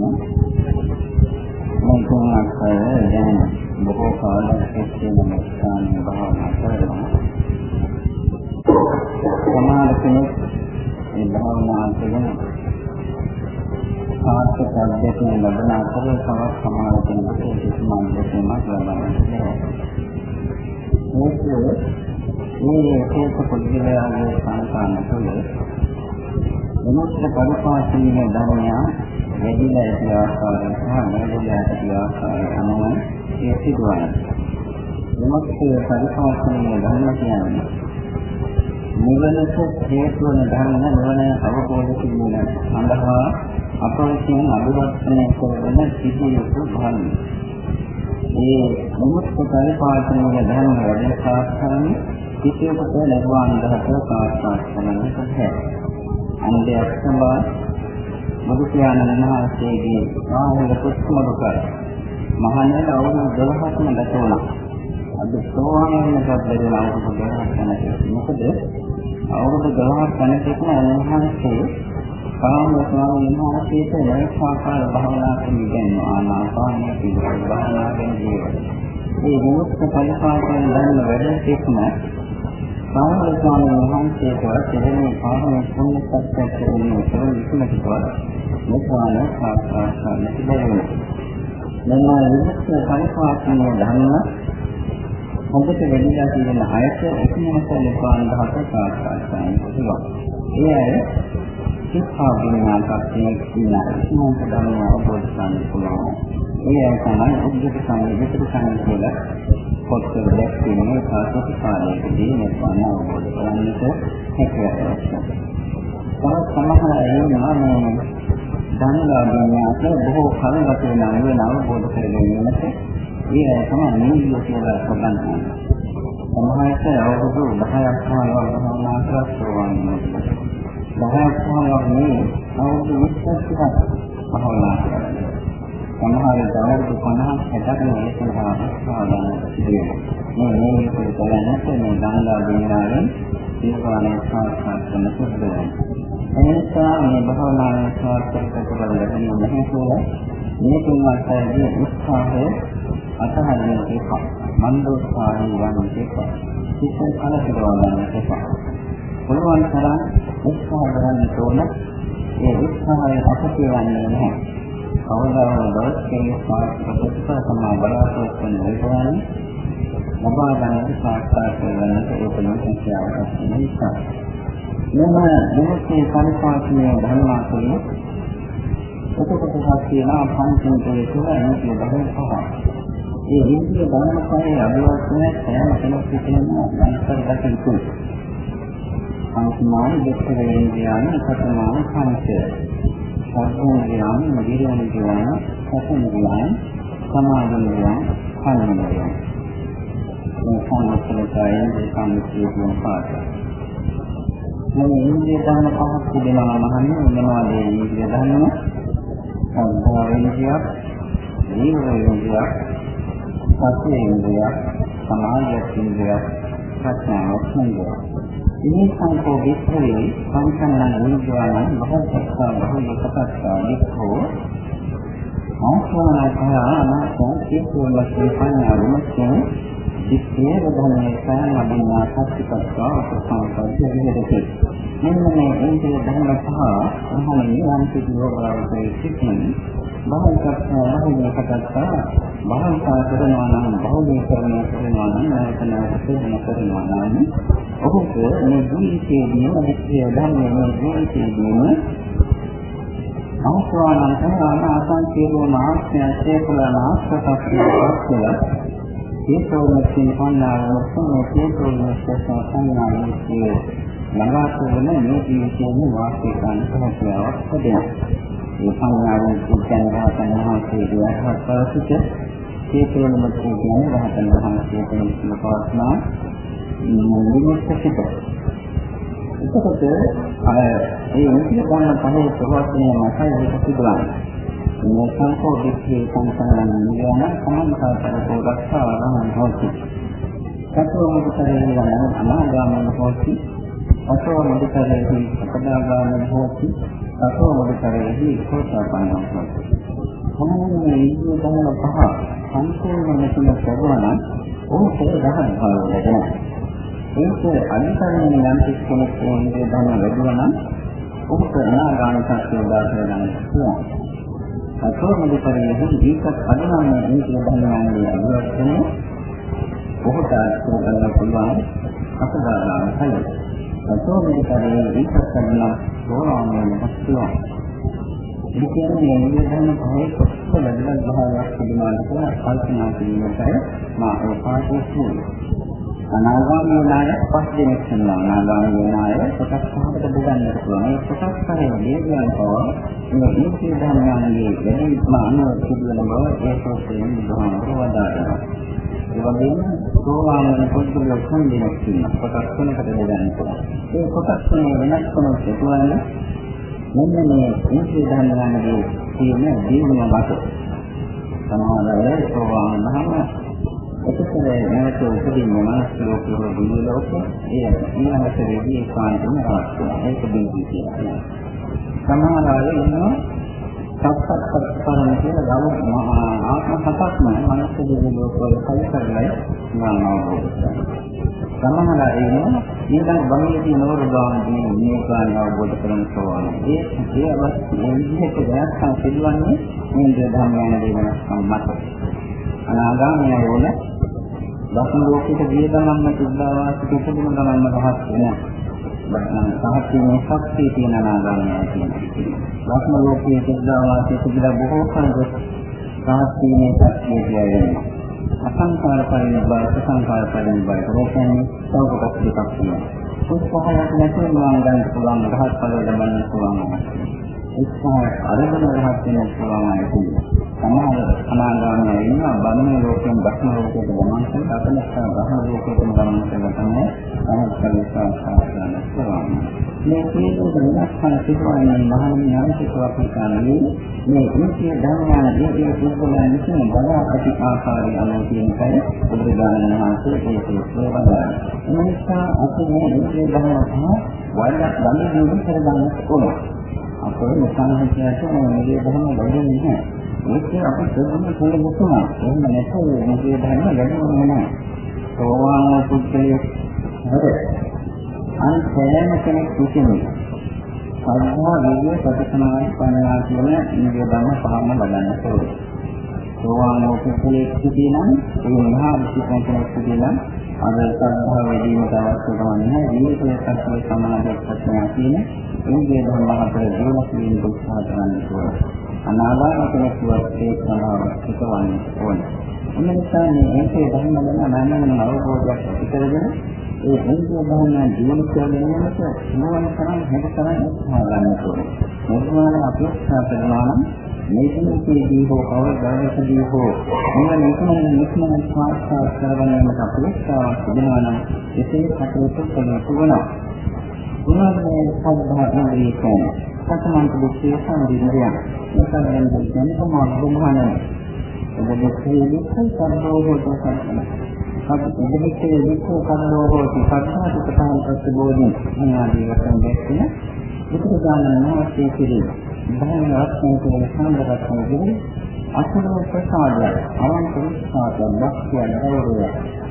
මේ තුන්ක් දැන් බොහෝ කාලයක් තිස්සේ මම ස්ථානයේ භාවනා කරනවා. සමාන කෙනෙක් මේ භාවනා කරන සාර්ථක අධ්‍යයනය ලැබෙන අතර තවත් සමාන කෙනෙකුට කිසිම අධ්‍යයනයක් ලබන්නේ නැහැ. මේ හේත පොඩ්ඩලයාගේ සංකාන තුළ විමුක්ත පරිපාලනයේ ධර්මය වැඩිලා ඇති ආකාරය සහ වැඩිලා ඇති ආකාරය අනුව ඒ සිදුවන. විමුක්ත පරිපාලනයේ ධර්ම කියන්නේ නිවනට හේතු වන ධර්ම නිවන අවබෝධ කිරීම සඳහා අප විසින් අභිවර්තනය කරන සිදුවීම් ධර්ම. ඒ විමුක්ත පරිපාලනයේ ධර්ම වැඩි සාකච්ඡාවේ කිසියකට නිර්වාණ ධාතුව සාක්ෂාත් කරගන්නට බැහැ. අන්දයක් සම්බා බුදු පියාණන් වහන්සේගේ ආහල පුස්තමක මහානද අවුරුදු 12ක්ම ගත වුණා. අද සෝවාන් වෙනකත් බැරි අවුරුදු 12ක් යනකොට මොකද අවුරුදු 12ක් යනකොට උන්වහන්සේ කාම ස්වාමීන් වහන්සේට යෝගාකාර භාවනා කරන ආනාපානය පිළිබඳ භාවනා කරන ජීවිතය. මේ විමුක්ත පරිපාලන දන්න වැඩ සිටම සාමල ස්වාමීන් වහන්සේට දෙවෙනි කාරණේ පුණ්‍ය සත්‍ය කියන්නේ කරන විසමකවත් මෙතන සාක්ෂාත් කරන්න බැහැ. මෙන්න විමුක්ත පරිපාලනයේ ධර්ම හොඳට වෙලිලා තියෙන අයට එකමත නිපාන දහස සාක්ෂාත් කරන්න පුළුවන්. ඒ අය සිතා විඥානකත්වයේ ඉන්න ඉස්මන්ත ධර්ම අවබෝධ කරගන්න පුළුවන්. ඒ අය තමයි උද්දක සංවිධිත සංවිධිත පොත්වල දැක්වෙන සාසක කාලයකදී නිර්වාණය අවබෝධ කරගන්නට හැකියාවක් තියෙනවා. සමහර අය නාමයේ ධනලාභයන්ට බොහෝ කල ගත වෙන නිවන අවබෝධ කරගැනීමට ඒ අය තමයි නිවිය කියලා සම්බන්ධ සමහරට අවුරුදු 10ක් පමණ භවනා කරලා සෝවාන් වෙනවා. 10ක් පමණ මේ අවුරුදු 20ක් භවනා කරනවා. සමහර දවල්ට 50 60ක් මේ සඳහා සාධාරණ සිදුවෙනවා. මේ මේ විදිහට බලනකොට මේ ගංගා දිනාවෙන් දීපානේ සාක්ෂාත් කරන සුදුසුයි. එනිසා මේ භවනාවේ සාර්ථක කරගන්න ලැබෙන්නේ නැහැ කියලා මේ තුන්වත්යේ උත්සාහය අතහරින්න එපා. මන්දෝත්සාහය යන්න එපා. සිතේ කලකිරවන්න එපා. පුළුවන් තරම් උත්සාහ කරන්න ඕන. ඒ උත්සාහය අපතේවන්නේ නැහැ. කවදාවත් දවසකේ සාර්ථක ප්‍රතිඵල තමයි බලාපොරොත්තු වෙන විදිහට ලබා ගන්නට සාක්ෂාත් කරගන්නට ඕපන සංඛ්‍යාවක් තියෙන නිසා. මෙම මොහොතේ පරිපාලනයේ ධර්මාතුලින් ඔතකොට තියෙන පංචමතේ තුළ ඉන්දිය ධර්ම පහ. ඒ ඉන්දිය ධර්ම පහේ අභිවර්තනය සෑම කෙනෙක් විසින්ම අන්තර්ගත යුතුයි. සංස්මාන දෙක්ෂ වේදියාන සතමාන පංචය. සර්වෝදයාන මදිරණ කියන සතමිරියන් සමාධිමිරියන් කන්මිරියන් මේ සම්මතලයෙන් සම්මිතිය කියන පාඩය මේ ඉන්ද්‍රිය ධර්ම පහක් තිබෙනවා මහන්නේ මොනවද මේ ඉන්ද්‍රිය ධර්ම සම්භාවේන්ද්‍රියක් දීර්ඝේන්ද්‍රියක් සත්‍යේන්ද්‍රියක් සමාධියේන්ද්‍රියක් ප්‍රඥාවේන්ද්‍රියක් ini සංකෝ විස්තරේ සංකල්පන නිර්වාණ බහසත්තා බහුලකපත්තා වික්ඛෝ ආස්වානකය අනාසං කිප්පෝල සේපඤ්ඤා විමුක්තිය දිත්තේ වදනේ සාමදිනා සත්‍යපත්තා ප්‍රසංකල්ප විහෙරති. මෙන්න මේ ඉන්ද්‍රිය ධර්ම පහ අහම නිවන් සිදුවවගේ සිටින බහුලකප්පා බහුලකපත්තා භාවිතා කරනවා නම් බහුලීකරණය කරනවා නම් නැවත නැවත කරනවා නම් ඔහුට මේ ජීවිතයේදීම විශ්ය ධර්මයේ මේ ජීවිතයේදීම අවස්වානන් කරන ආසංකේතෝ මාස්ත්‍යය සේකලන ආස්තකස්සිය ඒකෝමත්ින් පන්නාවසම ඒකෝමත්ින් සංඥාවේ ළඟාතුන මේ ජීවිතයේ වාසය කරන හැකියාවක් ලැබෙනවා. මේ සංඥාවෙන් කියන්නේ රහතන් වහන්සේගේ අහස්පසිත ඒකෝමත්ින් කියන්නේ රහතන් වහන්සේ කෙනෙකුට පවස්නා නිමුක්තිසිත. එතකොට අර ඒ මුලික ගන්න පහේ ප්‍රවචනය මතයි ඒක සිදුවන්නේ. මේ සංකෝ විච්ඡේ සංසාරණ නිවන සමන්තාතර පොරක්ෂාවරණ හොති. සතෝ මුදිතරේ වන අනාගාමන හොති. අසෝ මුදිතරේ අපදාගාමන හොති. අසෝ මුදිතරේ සෝතාපන්න හොති. සාමාන්‍ය ඉන්ද්‍රිය ධර්ම පහ සම්පූර්ණ මෙතන කරනවා නම් ඕක රහත් භාවය ලැබෙනවා. ඒක අනිතරයෙන් යම් කෙනෙක් ඉන්ද්‍රිය ධර්ම ලැබුණා නම් ඔහුට නාගාන සත්‍ය උදාහරණ ගන්න පුළුවන්. අතෝමද පරිදි දීකත් අනුමාන ඉන්ද්‍රිය ධර්මයන්ගේ අනුවර්තනය ඔහුට අත්දැක පුළුවන් අසදාන කලින්. අතෝමද පරිදි දීකත් අනුමාන සෝවාන් වෙනස් පුළුවන්. ඒ කියන්නේ මේ ධර්ම පහේ කොච්චර වැදගත් භාවයක් තිබුණාද කියලා කල්පනා කිරීමටයි මා ඒ පාඩේ කියන්නේ. අනාගාමී නාය පස් දෙනෙක් ඉන්නවා. අනාගාමී නාය කොටස් පහකට බෙදන්නට පුළුවන්. ඒ කොටස් පහේ නියමයන් පව මේ ඉන්ද්‍රිය ධර්මයන්ගේ වැඩිම අනුව සිදුවන බව ඒ සෝතයෙන් බුදුහාමර වදාළා. ඒ වගේම සෝවාන් වෙන පුද්ගලයෝ තුන් දෙනෙක් ඉන්නවා. කොටස් තුනකට බෙදන්න පුළුවන්. ඒ කොටස් තුන වෙනස් කොනක් සිදුවන්නේ මෙන්න මේ ඉන්ද්‍රිය ධර්මයන්ගේ තියෙන දීනුව මත සමානව සෝවාන් නම් එතකොට නැවත උපදින්න මනස් ලෝකවල දිව්‍ය ලෝකේ ඒ ඊළඟට රෙදි කාන්තම රාත් වෙනවා ඒක බීජී කියනවා සමහර අය ඉන්නවා සත්පත්තරණ කියලා ගම ආත්ම හතක්ම මනස දිව්‍ය ලෝකවල කල්පරලයි නාමවෝ සමහර අය ඉන්නවා ඊළඟ බංගලදී නවරදාන්දී මේ කාරණ අවබෝධ කරගන්න සෝවාන්. ඒ ඒ අවස්ථ මේ විදිහට දැක්කම සිදුවන්නේ මේ ධර්මයන්ගේ වෙනස්කම් මත. අනාගාමී වල දසන ලෝකෙට ගිය ගමන්ම සුද්ධාවාසික උපදින ගමන්ම රහත් වෙනවා. බත්නම් සාහිත්‍යයේ ශක්තිය තියෙන අනාගාමී තියෙනවා. දසන ලෝකයේ සුද්ධාවාසික සුද්ධ බොහෝ කල් සාහිත්‍යයේ ශක්තිය තියෙනවා. අසංකාර පරිනිබ්බාන සංකාර පරිනිබ්බාන කියන්නේ තව කොටස් දෙකක් තියෙනවා. උත්සාහයක් නැතුව මම ගන්න පුළුවන් රහත් ඵල ලබන්න පුළුවන්. උත්සාහ අරගෙන රහත් වෙන්න පුළුවන් අය තියෙනවා. සමහර අනාගාමී ඉන්නවා බන්නේ ලෝකයෙන් දක්න ලෝකයට ගමන් කරන අතලස්සා ගහන ලෝකයට ගමන් කරන තමයි රහත් ඵල සාක්ෂාත් කරගන්න. මේ සියලු දහස්කන සිදුවන්නේ මහණෙනි අනිත්‍යව පිටානේ මේ ඉන්දිය ධර්මයන් දීපේ පුද්ගලයන් විසින් බලා ඇති ආකාරය අනුව කියනකයි බුදුරජාණන් වහන්සේ ඒක ප්‍රබන්ධය. එනිසා අපි මේ ඉන්දිය ධර්ම සහ වෛරක් ගන්න දිනු කරගන්න ඕන. අපේ සංහතියට මේ ඉන්දිය ධර්ම ලැබෙන්නේ නැහැ. ඒක අපි සෝම සෝම මුතුමා. එහෙම නැත්නම් ඉන්දිය ධර්ම ලැබෙන්නේ නැහැ. සෝවාන් පුද්ගලයෙක් හරි. අනිත් සෑම කෙනෙක් කිසිම සද්ධා විද්‍ය ප්‍රතිසමාන පණවා කියන ඉන්දිය ධර්ම පහම බලන්න ඕනේ. සෝවාන් වූ සිටිනම් ඒ මහා විශ්වාස කෙනෙක් සිටිනම් අද සද්ධා වැඩිවීමට අවශ්‍ය කරන්නේ ජීවිතයේ සත්‍ය සමාධි ප්‍රඥා කියන ඉන්දිය ධර්ම හතර දිනු කිරීම උත්සාහ කරන්න ඕනේ. අනාගත කෙනෙක් වගේ සමාවක් හිතවන්න ඕනේ. එනිසා මේ ඒකේ ධර්ම ගැන මනෝමය අවබෝධයක් ඇති කරගෙන ඒ ඉන්ද්‍රිය භාවනා ජීවන කරගෙනනකොට මොන තරම් හැද තරම් උත්සාහ ගන්න ඕනේ. මොනවාන අපේක්ෂා කරනවා නම් මේ ජීවිතයේදී හෝ කවදාකදී හෝ මොන නිකමන නිකමන සාර්ථක කරගන්නට අපේක්ෂාවක් තිබෙනවා නම් එසේ කටයුතු කළ යුතුනවා. උනාගේ සද්ධා ඉන්ද්‍රිය කියන්නේ සතමන්ත දුක්ඛය සම්දින්දය. මේක ගැන දැන් කොහොමද බුදුහාමනේ. ඔබ දුක්ඛය දුක්ඛ සම්භවෝ හොතසන්න. ඉදිරිච්චේ වික්ඛු කන්නෝ හෝති සත්‍යාති ප්‍රථම ප්‍රතිබෝධි අනාදී වශයෙන් දැක්කේ බුදුදානන වාසයේ කිරි ධර්ම රත්නයේ කියන සම්බරත්න කිරි අසනෝ ප්‍රසාදය අනන්ත විස්වාද භක්තිය ගෞරවය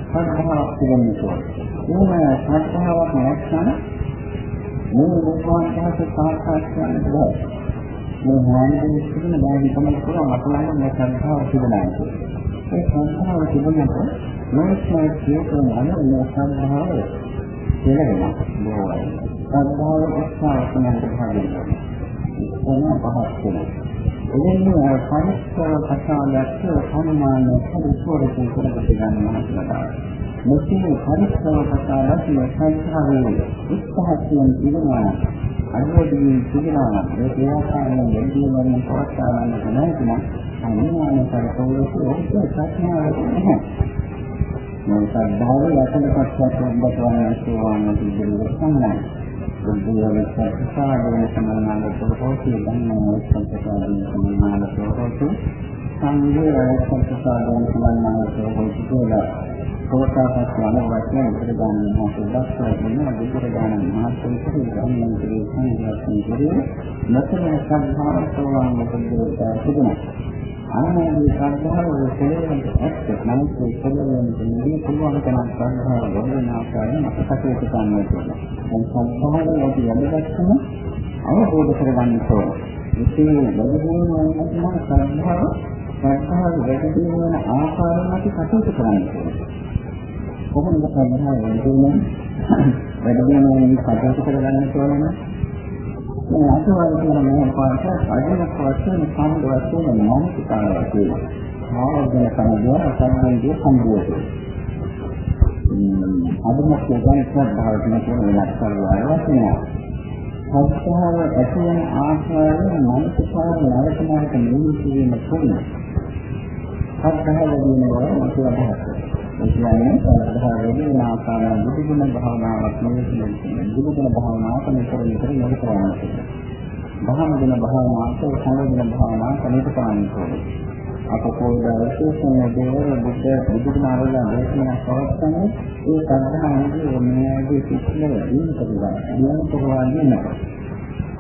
සද්ධාවක් තිබෙන්නකෝ මේ සද්ධාවක් නැත්නම් මේ නිර්වාණ ධාතු සාක්ෂාත් කරගන්න බෑ මේ ඥානයෙන් සිදුන බෑ තමයි පුළුවන් අපලංග මේ සද්ධාව තිබුණා ඒ සද්ධාව තිබුණාට මේකයි කියනවා මේ සම්භාව කියලා බොහෝයි. සම්භාව උත්සාහ කරන භාගය. එන පහක් වෙනවා. එදින්නේ පරිස්සව කතාවක් සම්මාන පරිපූර්ණ කරගන්න ගන්නවා. මෙසේ පරිස්සව කතාවක් මේ සංස්කාරයේ උත්සාහයෙන් පිළිගන්නවා. අනුමෝදන් පිළිගන්නවා. ඒ ප්‍රයාසයෙන් දෙවියන් වලින් පවත්වා ගන්න නැහැ නම් අනිවාර්යයෙන්ම පරිපූර්ණ ඕක සත්‍යයක් නැහැ. මේ ශ්‍රද්ධාව යතන පස්සක් වඩවන්න සෝවාන් පිළිබඳව සම්මයි. බුද්ධිය විශ්වාසාවෙන් සමානාලතෝ හෝති ධම්මෝ සත්‍යසාධන සමානාලතෝ හෝති සංඝේ සත්‍යසාධන සමානාලතෝ හෝති කියලා සෝතාපට්ඨ වචන උපදාන මහසුදස්සා කියන බුදුරජාණන් වහන්සේ ධම්මං ක්‍රේ සංඝාසන ක්‍රේ නැතන සද්ධා සෝවාන් බුද්ධ තිබුණා. අනාදී ශ්‍රද්ධාව කෙරෙහිම ඇත්ත නමුත් ඒ කෙරෙහිම නිදී පුළුවන් තරම් ශ්‍රද්ධාව වඩන ආකාරයෙන් අපට කටයුතු කරන්න ඕනේ. දැන් ශ්‍රද්ධාව යටි වැඩගත්ම අවබෝධ කරගන්න ඕනේ. ඉතින් වැඩිම වෙනවා ශ්‍රද්ධාව ශ්‍රද්ධාව වැඩි වෙන ආකාරයෙන් අපි කටයුතු කරන්න ඕනේ. කොහොමද ශ්‍රද්ධාව වැඩි වෙන්නේ? වැඩි වෙන කටයුතු කරගන්න ඕනේ. මේ අසවල් කියන මේ පාඩක අදිනක් වශයෙන් සම්බ වශයෙන් මානසිකාරය කියනවා. ආවර්ජන කන්දිය සම්බන්ධය සම්බෝධය. අදිනක් කියන ශ්‍රද්ධාව කියන වෙනස් කරලා වශයෙන්. සත්‍යව ඇති වෙන ආකාරය මානසිකාරය නරකනාට නිවි කිරීම තුළ සත්‍යව දිනවල මත අදහස්. ඒ කියන්නේ සත්‍යව වෙන ආකාරය බුදුගුණ භාවනාවක් නෙවෙයි බුදුගුණ භාවනාවක් මෙතන මෙතන නෙවෙයි කරන්නේ. බහම දින භාවනාවට සංවේදන භාවනාව කණිත කරන්න ඕනේ. අප පොඩි විශේෂම දේවල් බුද්ධ බුදුනාවල දේශනා කරන්නේ ඒ සම්බන්ධයෙන් මේගේ කිසිම දින කරලා දින කරලා නෑ.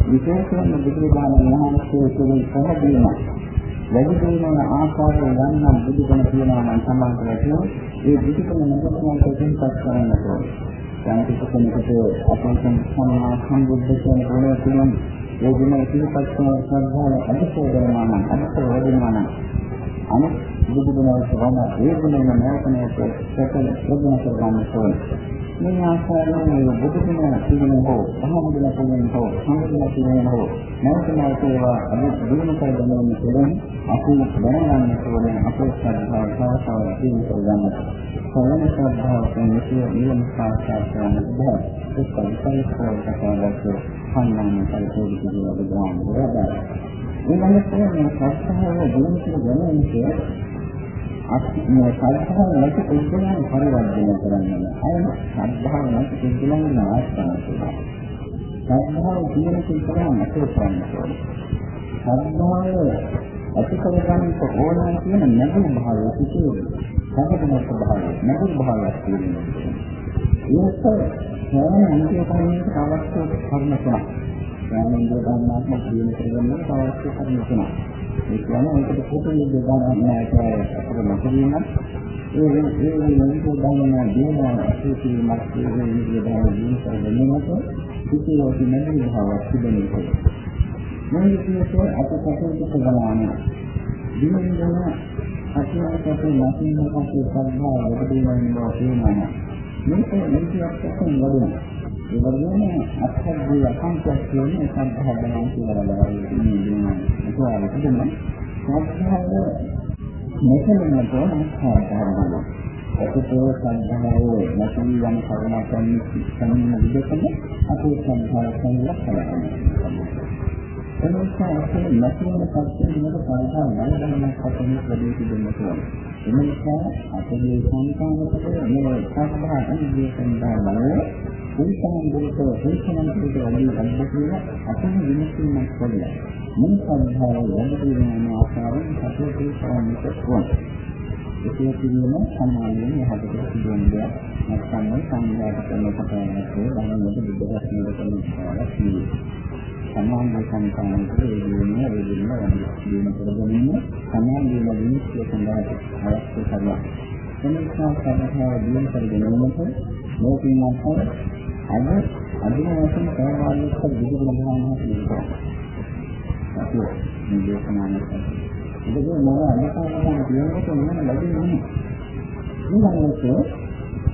විශේෂයෙන්ම බුදුරජාණන් වහන්සේ කියන පහදීම වැඩි දිනන ආකාරය ගන්න බුදුගුණ කියනවා නම් සම්බන්ධ ඒ බුදුගුණ නැගතුන් කොටින්පත් කරන්න ඕනේ. දැන් කිසිමකට අපේ සම්මා සම්බුද්ධ කියන ගුණය තුළින් ඒ දින ඉතිපත් කරන ශ්‍රද්ධාව අධිශෝධනවා නම් අධිශ වදිනවා නම් අනිත් බුදු ගුණවලට වම ඒ ගුණම නැවතනට සැකල ප්‍රගුණ කරගන්න ඕනේ. මේ ආකාරයෙන් මේ බුදු ගුණ පිළිම හෝ ධර්ම ගුණ පිළිම හෝ සංගුණ පිළිම හෝ නැවතනට ඒවා අනිත් දිනු කර ගැනීම තුළින් අපි දැනගන්න ඕනේ අපේ ශ්‍රද්ධාව සාසාව දිනු කරගන්න. සරල ශ්‍රද්ධාව කියන්නේ නියම සාක්ෂාත් කරගන්න බෑ. ඒක තමයි කතාවක් සම්මාන කල්පෝදි කියන බුදුහාම වදාළා. ඊළඟට මේ සත්‍යය දිනකට ගැනීමේ අපි මේ සත්‍යය නැති පුද්ගලයන් පරිවර්තනය කරන්න අය ශ්‍රද්ධාව නැති පුද්ගලයන් නාස්තන කරනවා. ශ්‍රද්ධාව කියන කෙනා නැතෝ කරන්නේ. ශ්‍රද්ධාව ඇති කරගන්න ඕන කියන නැගුණ භාවය සිටියේ. සහගත භාවය නැගුණ භාවයක් තියෙනවා. ඒක හැම ඉන්දිය කර්මයකට අවශ්‍ය කර්ම තුනක්. හැම ඉන්දිය කර්මයක්ම ජීවිත කරගන්න අවශ්‍ය කර්ම තුනක්. ඒ කියන්නේ ඒකට පොදු ඉන්දිය කර්මයක් අපිට නොකිරීම ඒ ඒ ඉන්දිය කර්මයන් දිනන අසීතීමක් ඒ ඉන්දිය කර්මයන් දින කරගන්නකොට සිටියෝටි නැති භාවයක් තිබෙනවා. මේ විදිහට අප කටයුතු කරනවා. දිනෙන් අතිවාසයෙන් නැතිනම් කටයුතු කරනවා වැඩි වෙනවා කියනවා. මේක නිතියක් වශයෙන් ලැබෙනවා. ඒ වගේම අත්හත්දී අසංකේත කියන්නේ සම්භාවනාව කියලා බලනවා. ඒක ආරම්භ සත්‍යය මෙතනම තෝරන සාධාරණයි. ඒකේ සංඥාවේ නැති යන කරුණාකරණ සම්මුඛ විදකම අපේ සංඛාර සංලක් කරගන්නවා. එනිසා අපේ නැතිවන සත්‍යය දිනක පාඩම් නෑදන්නක් වශයෙන් වැඩි දෙන්න ඕනේ. එනිසා අපේ සංකාමකට මේ සත්‍යය ඉන්දිය සම්බන්ධ බලය උන්සන් දුරට උන්සන් දුරට වැඩි අද්භූත අපේ විනිශ්චයයක් කරලා මේ සම්භාවය වැඩි වෙන ආකාරයෙන් කටයුතු කරන්නට ඕන. ඒකේ තියෙන සමානයෙන් යහපත සිදුවන්නේ නැත්නම් සංඥාට කරන කතාවක් බලන්නට බුද්ධ රත්නයේ කරන කාලයක් නෙවෙයි. සමාන්‍ය සංකාරයේ වේදිනේ වේදිනේ වගේ දින කරගන්න සමාන්‍ය විනිශ්චය සඳහා අවශ්‍ය කරනවා. එනිසා සමහර දින කරගෙනනකොට ලෝකීය අතර අද අදින වශයෙන් කාර්යාලයක විදුලි ගණනාවක් තියෙනවා. අපි මේ දේශනාවක් ඒක මම අනිකාරකම් කියනකොට මම ලැබෙන්නේ නැහැ. ඊළඟට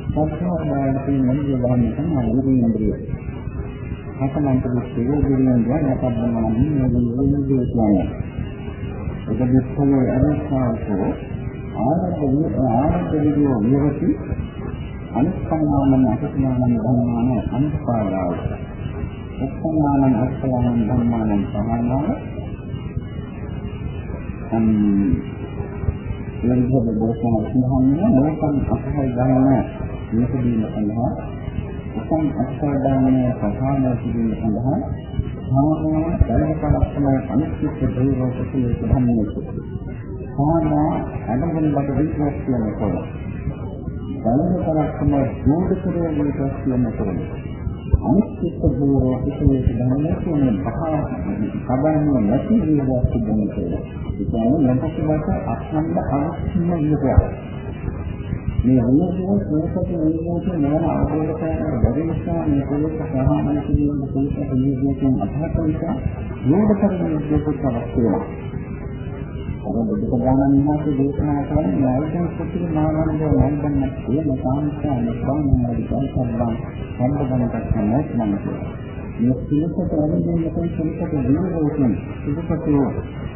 සත්‍යවාදයේ තියෙන මොනිය ගන්න තමයි ඉන්ද්‍රිය. හතමන්ත දුක්ඛේ ගුරුන් යන අපබ්බමන නියෝගී කියන්නේ. ඒක දුක්ඛේ අරසාවෝ ආරම්භ ආරම්භයේදී විවති අනුස්කම්මාන අසස්මාන ධර්මාන අනුපාදාව. උප්පන්නාන අස්සලාන ධර්මාන සමානාව අම් ලංඝව දෝෂන සිංහන්නේ ලෝකම් අපහයි ගන්න මේක දීම සඳහා උසම් අස්වාදානයේ ප්‍රධාන කිරීම සඳහා සාමාන්‍ය දැනගතකම අනිත්‍ය දේවෝපතිය සම්මත. සාමාන්‍ය අදගෙන බඩ විශ්වාස කියන කොට. දැනගතකම ජෝඩ කරගෙන විශ්වාස කියන කොට. අනිත්‍ය භූරෝ කිසියෙක ධර්මයේ කියන පහා කබන්නේ නැති විදිහට තිබෙනවා. ඒ කියන්නේ නැතිවට අස්නන්ද අවශ්‍යම විදිහට. මේ වුණේ සෝසක නියමෝට නම අවබෝධ කරගන්න බැරි නිසා මේ පොළොස් සහාමන කියන පොළොස් නියමෝටෙන් අදහස් නිසා යෝග කරන විදිහට අවශ්‍ය වෙනවා. අර බුදුපදානන් වහන්සේ දේශනා කරන ඥායයන් සුත්‍රේ මානන්ද නන්දන්න කියන සාංශා නිබ්බානයි සම්බන් සම්බන්ධකට සම්මත මේ සිලකට අරගෙන යන කෙනෙකුට විනෝදයෙන් සුදුසුකෝ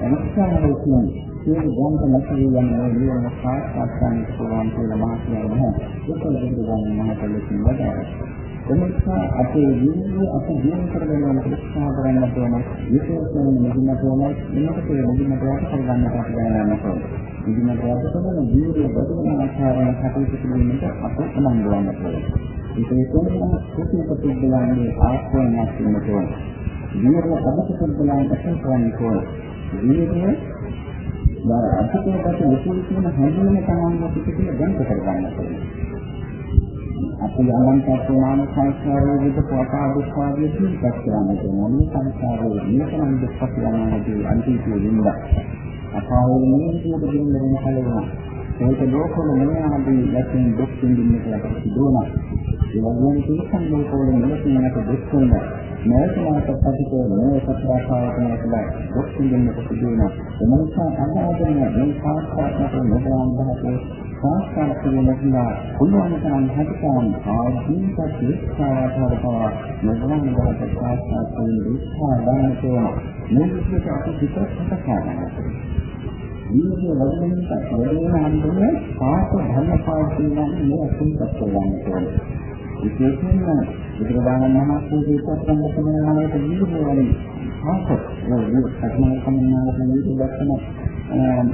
අනුස්කාරයෙන් සියලු ග්‍රන්ථ නැති යන නියම සාක්ෂාත් කරගන්න පුළුවන් කියලා මා කියන්නේ. ඒක ලෙඩ ගන්න මහතලකින් වදාරා. එනිසා අපේ ජීවිතය අපි ජීවත් කරගෙන යන උත්සාහ කරන්න ඕන. විශේෂයෙන්ම මෙදිනට ඕන මෙන්නට ඒ මෙදිනට වට කරගන්න අපිට දැනගන්න ඕන. මෙදිනට වට කරන ජීවිතය බඳුන ආකාරයෙන් කටයුතු කිරීමට අප උනන්දු වන්න ඕන. විශේෂයෙන්ම කුසල ප්‍රතිබලන්නේ ආශ්‍රයයක් වෙනට ඕන. ජීවිතය අධික ප්‍රතිබලයන් අසල් කරන්න ඕන. ජීවිතය දාර අතිකේකට විශේෂ වෙන හැඟීම තමයි පිටිකේ දැන් කරගන්න ඕනේ. අපි අනන්ත ප්‍රමාණ සංස්කාරයේ විද පොතා දුක්ඛාදී සිහිපත් කරන්න ඕනේ. මේ සංස්කාරයේ මේකනම් දුක්ඛ කියනවාදී අන්තිමේ වින්ද. අපායේ මේ විදිහට දෙන්න වෙන කලවන. ඒක ලෝකවල මේ ආදී ලක්ෂණ දුක් විඳින්නට අපිට සිදුවනවා. ඒ වගේම තීක්ෂණ ලෝකවල මෙලෙසින් දුක් විඳිනවා. නැවතනාට පටිකෝ මේ සත්‍යාසාවකම කියලා දුක් විඳින්නට සිදුවෙනවා. ඒ නිසා අනාගතයේ මේ සාස්ත්‍රාත්මක නිර්වාණ ධාතයේ සංස්කාර පිළිබඳව පුළුවන් තරම් හදිකාන් ආදීක ශික්ෂාවතර පවා නිර්වාණ ධාතය සාස්ත්‍රාත් පිළිබඳව ඉස්හා දාන කරන මේ විදිහට අපි පිටත් කරනවා. දීර්ඝ වදිනින්ට වැඩිම අන්දමේ පාස ධර්ම පාවිච්චි කරන මේ අසුන්පත් කරගන්න ඕනේ. විශේෂයෙන්ම බුදුරජාණන් වහන්සේ දීපත් සම්පූර්ණවම දීර්ඝවලින් පාස ඒ සත්‍යමය කමනාවට නිදි දක්වන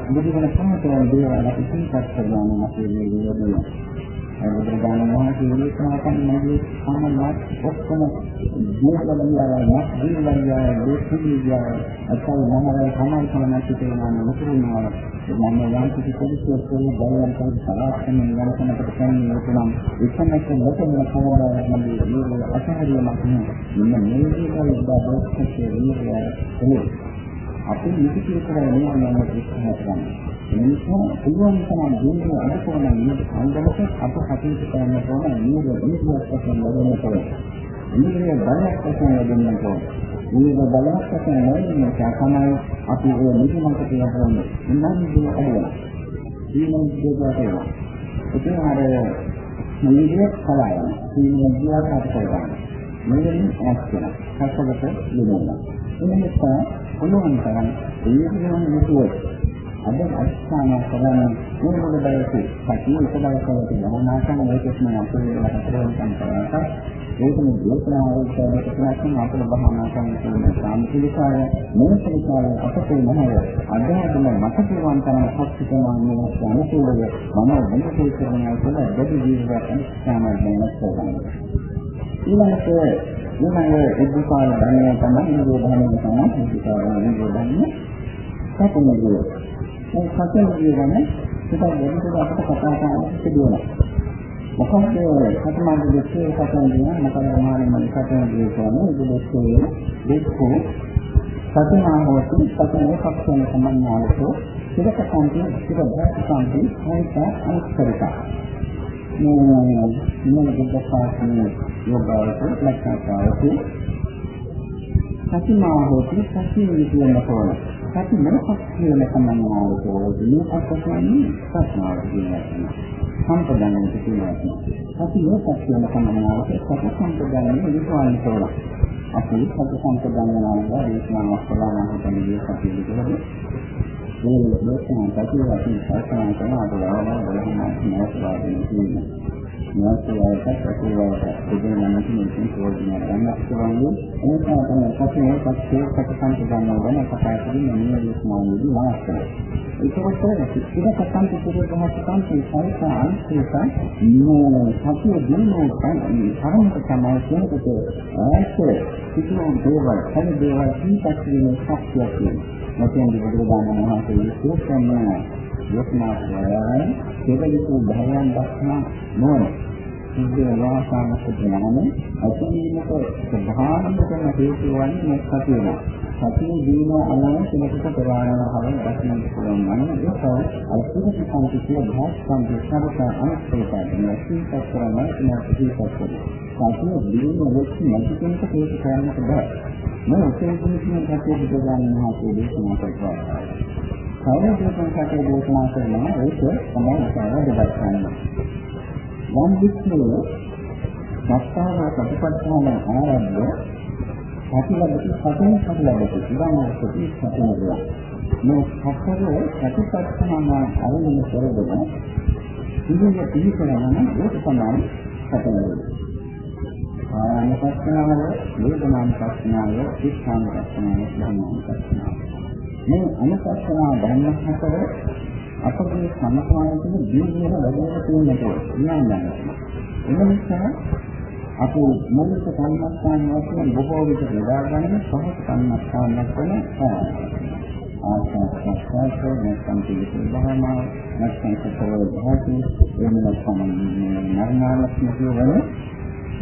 බුදුරජාණන් වහන්සේ දේවාල ඉතිපත් කරගන්න අපේ මේ විදිහට බුදුරජාණන් වහන්සේ දේශනා කරන මේ සම්මත ඔක්කොම දීවලියයි දීවලියයි දේශියයි අතල් මහරයි සමාන සමාන පිටේනවා මුතුරුනවා මම යම් කිසි පොලිසියක් කියන බලයන් කරන සාක්ෂණ යන කෙනෙකුට කියන්නේ නම් ඉස්සමක ලොකම කවදාවත් මම මේ අසහරියමක් නෙමෙයි මෙන්න මේ විදිහට ඉඳලා බෝසත්කේ අපි නිදි කරන්නේ යන උත්සාහ කරනවා නිසා පුළුවන් තරම් දුන්නේ අනුකෝණ නියත සංගමක අප කටයුතු කරන්න ඕන නියත ඉනිදියක් වශයෙන් ලැබෙන්න ඕන. ඉනිදිය බලයක් වශයෙන් ලැබෙන්න ඕන. නියත බලයක් වශයෙන් ලැබෙන නිසා තමයි අපි ඒ නිදිමත කියලා කරන්නේ. ඉන්නම් දුක අඩුවන. ඊමණ දෙයක් ඒවා. ඉතින් අර නිදිය කලයන්. ඊමණ දියාට කරගන්න. මෙන්න ඇස් කරන. හස්සකට ලැබෙනවා. ඒ නිසා පුළුවන් තරම් ඒ විදිහම නිකුත් අද අස්ථාන කරන මේ මොන බයකේ පැති එක දවසකට ගමනා කරන මේකස්ම අපේ හතරෙන් කරනවා ඒකම දේශනාවල් කරන අපල බහනා කරන කියන සාමිතිකාය මොනසලිකාය අපතේ නැහැ අධ්‍යාත්ම මත පුරවන් තරම් ශක්තිකමාන අනුකූලව මම වෙනකේ කරනවා කියලා දෙවි ජීවිතයක් අනිස්ථානයක් වෙනස් කරනවා ඊළඟට ඊළඟ ඉදිකාල ධර්මය තමයි නිරෝධ ධර්මය තමයි ඉදිකාල නිරෝධ ධර්මය. සතුටුමයි මේ සත්‍යය කියන ටිකක් වෙනකොට අපිට කතා කරන්න සිදුවෙනවා. මොකද සතමාන දෙකේ සතන් කියන මොකද මානෙ මම සතන් කියන්නේ? ඉදිරියේ දෙකෝ සතනා හොතු සතනේ පක්ෂණ සම්මානවලට සිරකසන්ති සිරබ්‍රාසන්ති හයිත අනුස්කරිත මේ මේ බුද්ධ ශාසනය යෝගාවට ලක්ෂණතාවතු සතිමා හොතු සතිය කියන කොන සති මොකක් කියන සම්මානවලට මේකත් කියන්නේ ප්‍රශ්නාව කියනවා. සම්පදන්නේ කියනවා. සති මොකක් කියන සම්මානවලට සති සම්පදන්නේ විශ්වාස කරනවා. අපි සති සම්පදන්නේ නාමය දේශනාවක් කළා නම් හිතන්නේ සති විදිහට. මේ ලෝකයන් පැතිරලා තියෙන සාකච්ඡා කරන අදලාවම බලන්න නැවත වාදිනේ කියන්නේ. නාස්තියකට ප්‍රතිවාදයට දෙදෙන නැති මේකෙන් ප්‍රයෝජනය ගන්න පුළුවන්. එනිසා තමයි සත්‍යයේ පස්සේ සත්‍යසංක ගන්නවා ගැන කතා කරන්නේ මේ දේශනාවේදී වාස්තවය. ඒකත් ඉතින් කතාන්ත පුරේ ගහසන් සයිස අන්තික නෝ සත්‍ය දිනෝ පරමත තමයි කියනකොට ආයේ සිදුවන දේවල් හැම දේවල් කීපක් වෙන ශක්තියක් තියෙනවා. නැත්නම් බුදුරජාණන් වහන්සේ විශේෂයෙන්ම යොක්නා කරන කෙරෙහි භයයන් දක්නා නොවන සිද්ධ වාසනාවක් තියෙනවානේ අසීමිත ප්‍රධානම කරන හේතු වන්නේ සතිය වෙනවා. සතිය දීන අනුව කෙනෙකුට ප්‍රවාහනවම දක්නන්න පුළුවන් වන ඒක අල්පිත සංකීර්ණ භාෂ සම්පූර්ණව අනුස්සතිය නැතිව කරනවා නැතිව කරනවා. සතිය දීන වෙච්ච නැති කෙනෙකුට ඒක කරන්න බෑ. මම ඔතන කියන කතිය බුදුගාමී මහත්මිය දේශනා කරනවා. කවදාවත් කතිය දේශනා කරනවා ඒක තමයි සාරවත්ව ගන්න. යම් විශ්වයේ සත්‍යාව ප්‍රතිපත්තන ආරම්භය සතිලබති සතෙන් සතිලබති ඉදානස්සති සතිලබිය මේ සතරේ ප්‍රතිපත්තන ආරම්භය කරගෙන ඉන්නේ පිළිකරන ඒක තමයි සතිලබති ආයනපස්නාව, වේදනානුපස්නාව, චිත්තානුපස්නාව, ධම්මානුපස්නාව. මේ අනුපස්නාව ධර්ම හතර අපගේ සමකාලික ජීවිතය වැඩිම තියෙනකොට ඥානය. එම නිසා අපි මනස කර්මස්ථාන වශයෙන් බොහෝ විට බෙදා ගන්න පහසු කර්මස්ථානයක් වෙන ආසන්නස්සෝ නැත්නම් පිළිතුරු භාවනාව නැත්නම් සතරව ධාතු එහෙම නැත්නම් නර්මාලක්ෂණ කියන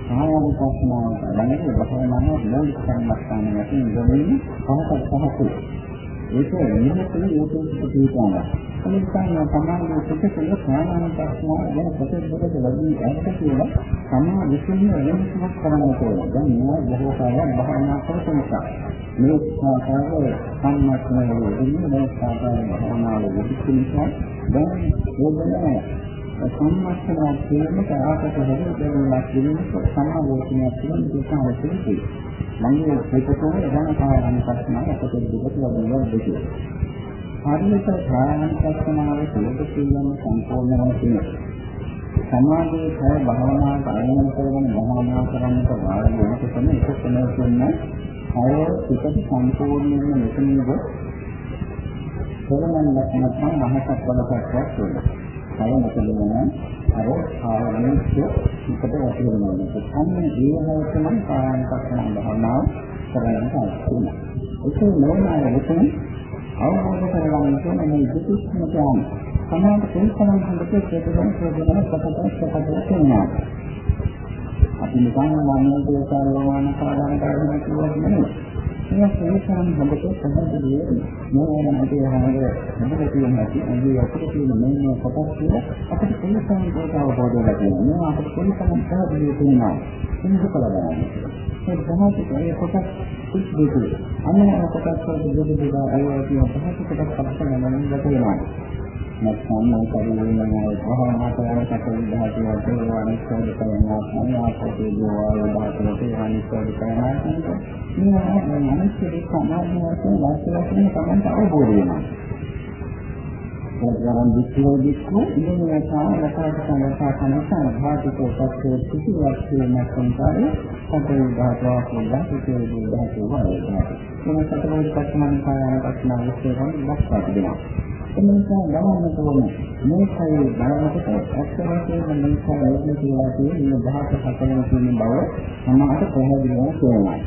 සාමාන්‍ය ප්‍රශ්නාව දැනෙන්නේ බහවනම මූලික කර්මස්ථාන වශයෙන් ගොඩනැගී පහසක් පහසු. ඒක නිමතුනේ ඒකේ පිටාන. අනිත්‍යන සමානව සුඛකල සාමාන්‍ය ප්‍රශ්නාව ගැන ප්‍රතිබද්ධ ලැබී ඇත්ත කියලා සමා විශ්ින්න වෙනස්කමක් කරන්න ඕනේ. දැන් මේ බොහෝ කාලයක් භාවනා කරපු නිසා මේ සාකාරයේ සම්මතනවල ඉන්නේ මේ සාකාරයේ භාවනාවල විදිහට නිසා දැන් ඕගොල්ලෝ සම්මස්තනා කියන කාකට හොරෙන්ලා කියන සමාවෝචනයක් කියන දෙකම අවශ්‍යයි. මම ඒකතෝ එදා කායන ප්‍රශ්නාව අපට දෙකට වදිනවා දෙක. හරියට කායන ප්‍රශ්නාව සුලභ කියන සම්පූර්ණම තියෙනවා. සමාධියේ කය භාවනා කරන කරන භාවනා කරන්නට වාඩි වෙනකොට මේක තමයි කියන්නේ කය පිටට සම්පූර්ණයෙන්ම මෙතනද කරන ලක්ෂණ තමයි මහසක් වලකටවත් වෙන්නේ. කය මොකදනම් අර ආවනිච්ච පිටට වටිනවා. අන්න ඒ හැටම කායනපස්සන භාවනාව කරන්න අවශ්‍යයි. ඒක නෝනාය විසින් අවබෝධ කරගන්න කියන මේ දුක්ඛම කියන්නේ සමාන තේසනම් හදේ හේතුන් ප්‍රයෝජන කොටස් කොටස් තියෙනවා. අපි නිකන් වන්නේ දේශාලෝමාන සාධාරණ කරගෙන කියවන්නේ මේ සේසනම් හදේ සම්බන්ධයේ මොනවාම අපේ හාගේ හදේ තියෙන හැටි අගේ අපිට තියෙන මේ මේ කොටස් කියලා අපිට තේසනම් කොට අවබෝධ වෙලා තියෙනවා. මේ අපිට තේසනම් පැහැදිලි වෙනවා. ඒක කලබලයි. ඒ තමයි කොටස් දෙකේ. අන්න කොටස් වල දෙක දෙක අයවා කියන පහසු කොටස් අපිට ගණන් ගන්නවා. නැත්නම් මේ ශරීරයේ භවනා කරන සතර ධාතු වලට අනිස්සෝද කරනවා නම් ආපෝතේ ජෝවාය ධාතුවට අනිස්සෝද කරනවා මේ මනසේ සමාධිය වශයෙන් වාස්තවයෙන් තමයි අවබෝධ වෙනවා ඒකනම් විස්තර දික්කෝ ඉන්නේ සාමලකාට සමසා කනසා භාතිකෝ පස්සේ කිසිවක් කියන සංකාරය සතර ධාතුව කියලා කිසිදු ධාතුව වල මේ සතර විපස්සනා කායන පස්නා විශ්ේෂයෙන් දක්වා තිබෙනවා ඒ නිසා ගමනට ඕනේ. මේකයි බලනකොට ඇත්ත වශයෙන්ම මේකයි ලෝකේ කියලා තියෙන දහස හතරම කියන බව සමාහට පැහැදිලිවම තේරෙනවා.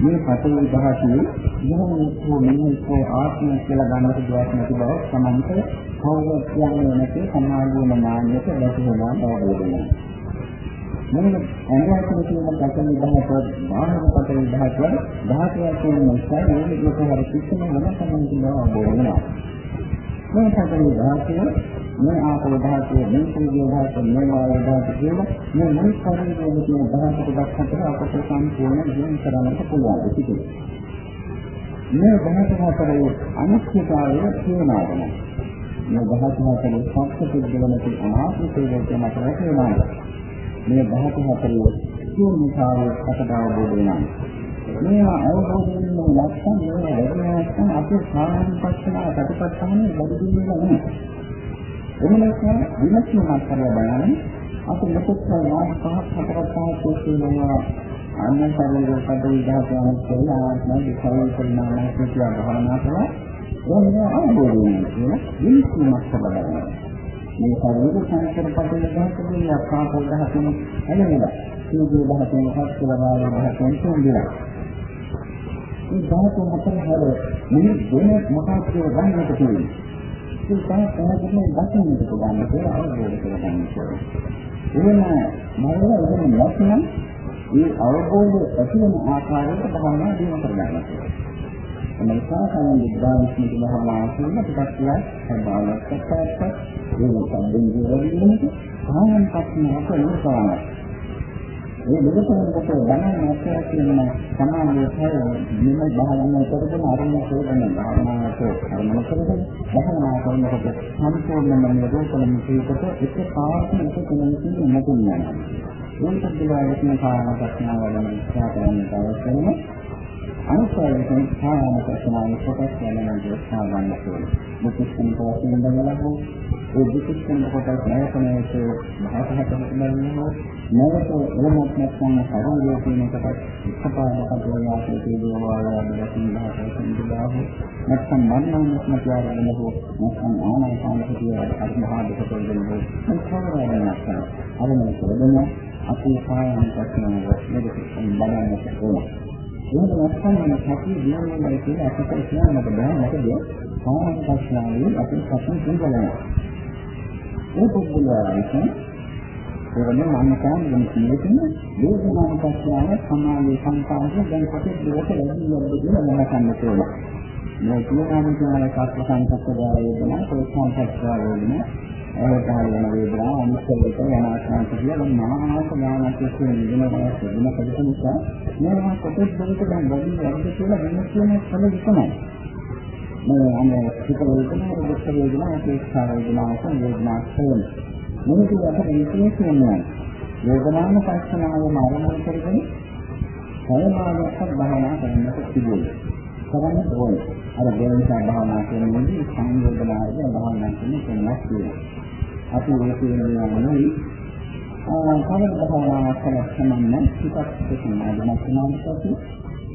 මේ පතේ දහසියේ මොහොතෝ මිනිස්සු ආත්මය කියලා ගන්නට දෙයක් නැති බව සමන්ත කවුරුත් කියන්නේ නැති සමාජීය මාන්නයට වැටෙනවා බව වෙනවා. මොන අංගයකට කියන පතේ දහස බාහිර පතේ දහස දහසක් කියන නිසා මේ විදිහට හරි කිසිම වෙනසක් නැහැ වෙනවා. මේ සතරේ ධාතුව මේ ආපෝ ධාතුව මේ සූර්ය ධාතුව මේ වායු ධාතුව කියලා මේ මොන ශරීරයේ තියෙන ධාතු ටිකක් අතර අපට සම්පූර්ණ ජීවන කරන්නට පුළුවන් ඉතින් මේ ධාතු හතරේ අනිත්‍යතාවය කියනවා. මේ ධාතු හතරේ සත්‍ය පිළිබඳව අනාත්ම තේරුම මත රැකෙනවා මේ ධාතු හතරේ ශූන්‍යතාවය අපට අවබෝධ වෙනවා. මේවා අවබෝධයෙන් නැත්නම් මේවා වැඩි නැත්නම් අපේ සාමාන්‍යපස්සනා ප්‍රතිපත්තහනේ වැඩි දෙන්නේ නැහැ. එමුණක විමසීමක් කරලා බලන්න අපි මෙතෙක් මාස පහක් හතරක් පහක් කියනවා අන්නතරේ පදේ දහසක් කියලා ආත්ම විකල්ප කරනවා කියලා භාවනා කරලා දැන් අවබෝධ වෙනවා කියලා විමසීමක් කරලා බලන්න. මේ ශරීර සංකර පදේ දහසකින් අපාපෝ දහසකින් එළවෙලා. මේ දහසකින් හත් කියලා වායු දහසකින් තුන්දෙනා. මේ ධාතු හතර හැර මේ වෙන මොකක්ද ගන්නට තියෙන්නේ. ඒක තමයි පැහැදිලිව දකින්නට පුළුවන් කියලා අවබෝධ කරගන්න ඕනේ. එහෙම මරණ ඉගෙන නැත්නම් මේ අවබෝධය ඇති වෙන ආකාරයට භාවනා දිනු කරගන්න ඕනේ. එනිසා කලින් විද්‍යාත්මක භාවනා කරන ටිකක් කියලා භාවනාවක් කරලා ඒක සම්බන්ධ වෙන්නේ සාහන පස්නාවක නුසාරයි. මේ දෙකකට දැනන මාත්‍රා කියන සමානයේ තව මෙන්න භාවනා කරගෙන අරමුණ කරගෙන භාවනාවට අරමුණ කරගෙන භාවනා කරනකොට සම්පූර්ණයෙන්ම නිරෝධන මිසයකට එක පාරක් එක කෙනෙකුට නැතුණා. ඒක පිළිබඳව කාරණා ප්‍රශ්න වලින් ඉස්සා කරන්න අවශ්‍ය වෙනවා. අනුසාරයෙන් කාරණා ප්‍රශ්න කොටස් වෙනවා දේශනා ගන්න ඕනේ. මුකුත්කම් වශයෙන් බලලා ඒ විශේෂම කොටස් නැවතනට භාෂාවට බලනවා. නැවත එලමත් නැත්නම් හරියට කියන කොටස් එකපාරට ප්‍රයාසයේ තියෙනවා වගේ භාෂාවෙන් බෙදාව. නැත්නම් මනෝමය ප්‍රත්‍යාරගෙන හෝ නැත්නම් ආනාපාන සතිය අර්ථමහා දෙකකින් දෙන්නේ. සංස්කාරයෙන් නැත්නම් අරමුණ කරගෙන අපේ කායන ප්‍රශ්නාව මෙලෙස බලන්නට ඕන. ඒක නැත්නම් මම සතිය දිනනවා කියලා අපිට කියන්නට බෑ මොකද කායන ප්‍රශ්නාවේ අපේ සතිය දිනනවා. ඒ පුද්ගලයා විසින් එවැනි මනසෙන් කියන වේදනාන ප්‍රශ්නාව සමාධි සංකාරය දැන් කොටස් දෙක ලැබී යන්නේ කියලා මම කන්නට ඕන. මේ කියනවා කියන කප්ප සංකප්ප වේදනා, ප්‍රෝත්සාහන වේදනා අවතාර වෙන වේදනාව අනිත්‍යයට යනාසන කියලා මහානාස ඥානයක් කියන විදිහට වෙන කඩක නිසා මේවා කොටස් දෙකක දැන් වැඩි වැඩි කියලා වෙන කියන කල විතරයි. මේ අනේ සුඛ වේදනාව, දුක් වේදනාව, උපේක්ෂා වේදනාව, වේදනාවක් තියෙනවා. මේක අපිට විශේෂයෙන්ම වේදනාන පස්සනාවම ආරම්භ කරගෙන සයමානයක් භාවනා කරන්නට තිබුණා. කරන්න ඕනේ. අර දෙවෙනි භාවනා කරනදී සංයෝජනාවද භාවනා කරන කෙනෙක් තියෙනවා. අපි මේ කියන්නේ නෙවෙයි ආකාරයට භාවනා කරලා සම්මන්න පිටත් සමාධිමත් වෙනවාට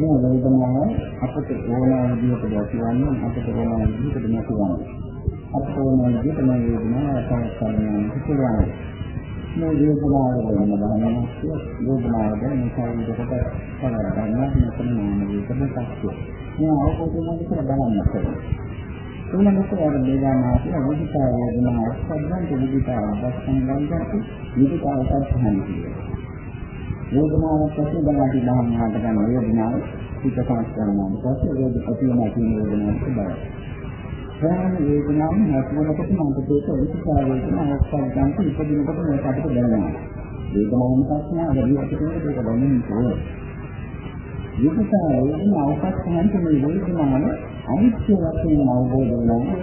මේ වේදනාව අපට ඕන විදිහට දැකවන්න අපට ඕන විදිහට නැතිවන්න. අපට ඕන විදිහට මේ වේදනාව සාකච්ඡාවෙන් පුළුවන්. මේ වේදනාව වෙන බහනක් වේදනාව ගැන සාහිත්‍ය කොට කලර ගන්න මෙතන නාම වේදනාවක්. මේ අවබෝධ වෙනවා කියලා බලන්න ඕනේ. ඊළඟට වල වේදනාවට විදිතා වේදනාවක් සම්බන්ධ විදිතා වස්තංගන්ට විදිතාවට සම්බන්ධයි. වේදනාවක් පස්සේ බලati භාවනාවට ගන්න වේදනාව පිට සංස්කරණය පස්සේ වේද ප්‍රතිමා කියන වේදනාවට බලයි. ප්‍රාණ වේදනාව නැත්නම්කොට මන්ට ඒක විදිතා වේදනාවක් සම්බන්ධ ඉපදිනකොට මේක අපිට දැනෙනවා. වේදනාවම ප්‍රශ්න අදින් අපිට ඒක දැනෙන්නේ කොහොමද? විදිතා වේදනාවක් සම්බන්ධ මේ වේදනාව අනිත්‍ය වශයෙන් අවබෝධ වෙනවා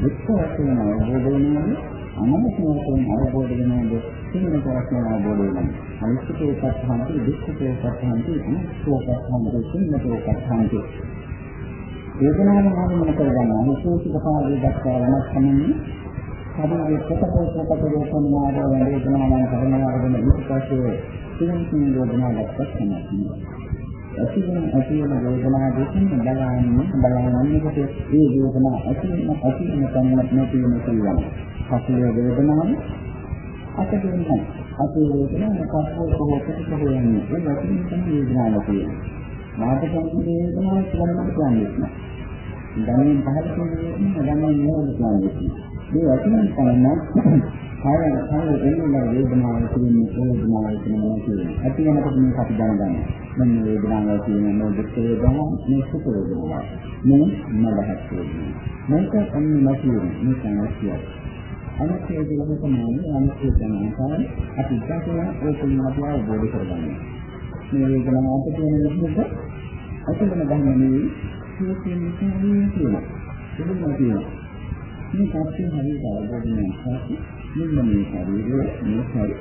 දුක්ඛ වශයෙන් අවබෝධ වෙනවා අනාත්ම වශයෙන් අවබෝධ වෙනවා සිංහල වශයෙන් අවබෝධ වෙනවා අනිත්‍යකේ සත්‍යන්ති දුක්ඛකේ සත්‍යන්ති අනිත්‍යකේ සත්‍යන්ති සිංහලකේ සත්‍යන්ති වේදනාව නම් මොන කරගන්න අනිත්‍යක පාඩේ දක්වා වෙනස් කමින් හදිසියේ කොටස කොටස රූපනාද වේදනාවන් කරනවා කියන ඊට පස්සේ සිංහල වේදනාවක් දක්වා තමයි ඇතිවෙන ඇතිවෙන වේදනා දෙකින් බලන්නේ බලන්නේකොට ඒ වේදනා ඇතිවෙන ඇතිවෙන තැනක් නැති වෙන කියනවා. පස්සේ වේදනාව අතකින් අතේ වේදනාව කප්පෝ කොහොමද කියන්නේ ඒ වගේ තමයි වේදනාව කියන්නේ. මාතකම් වේදනාව කියන්නත් කියන්නේ. දැනෙන පහළ කියන්නේ දැනෙන නෝද කියන්නේ. මේ ඇතිවෙන තැනක් කාය කාය එන්නේ වේදනාව කියන්නේ වේදනාව කියන්නේ කියන්නේ. ඇති වෙනකොට මේක අපි දැනගන්න. මෙන්න වේදනාව කියන්නේ මේ දුක් වේදනාව, මේ සුඛ වේදනාව. මේ නලහත් වේදනාව. මේක අන්නේ නැති මේ සංස්කෘතිය. අනිත් ඒ දෙක තමයි අනිත් තමයි අපි ඉස්සරහට ඒ තුනම අවබෝධ කරගන්න. මේ වේදනාව අපිට තියෙන විදිහට අතලම ගන්න නෙවෙයි සියුම් සියුම් කියනවා. ඒක නෙවෙයි. මේ කප්පේ හරියට අවබෝධ වෙනවා. මෙන්න මේ ශරීරය මේ ශරීරය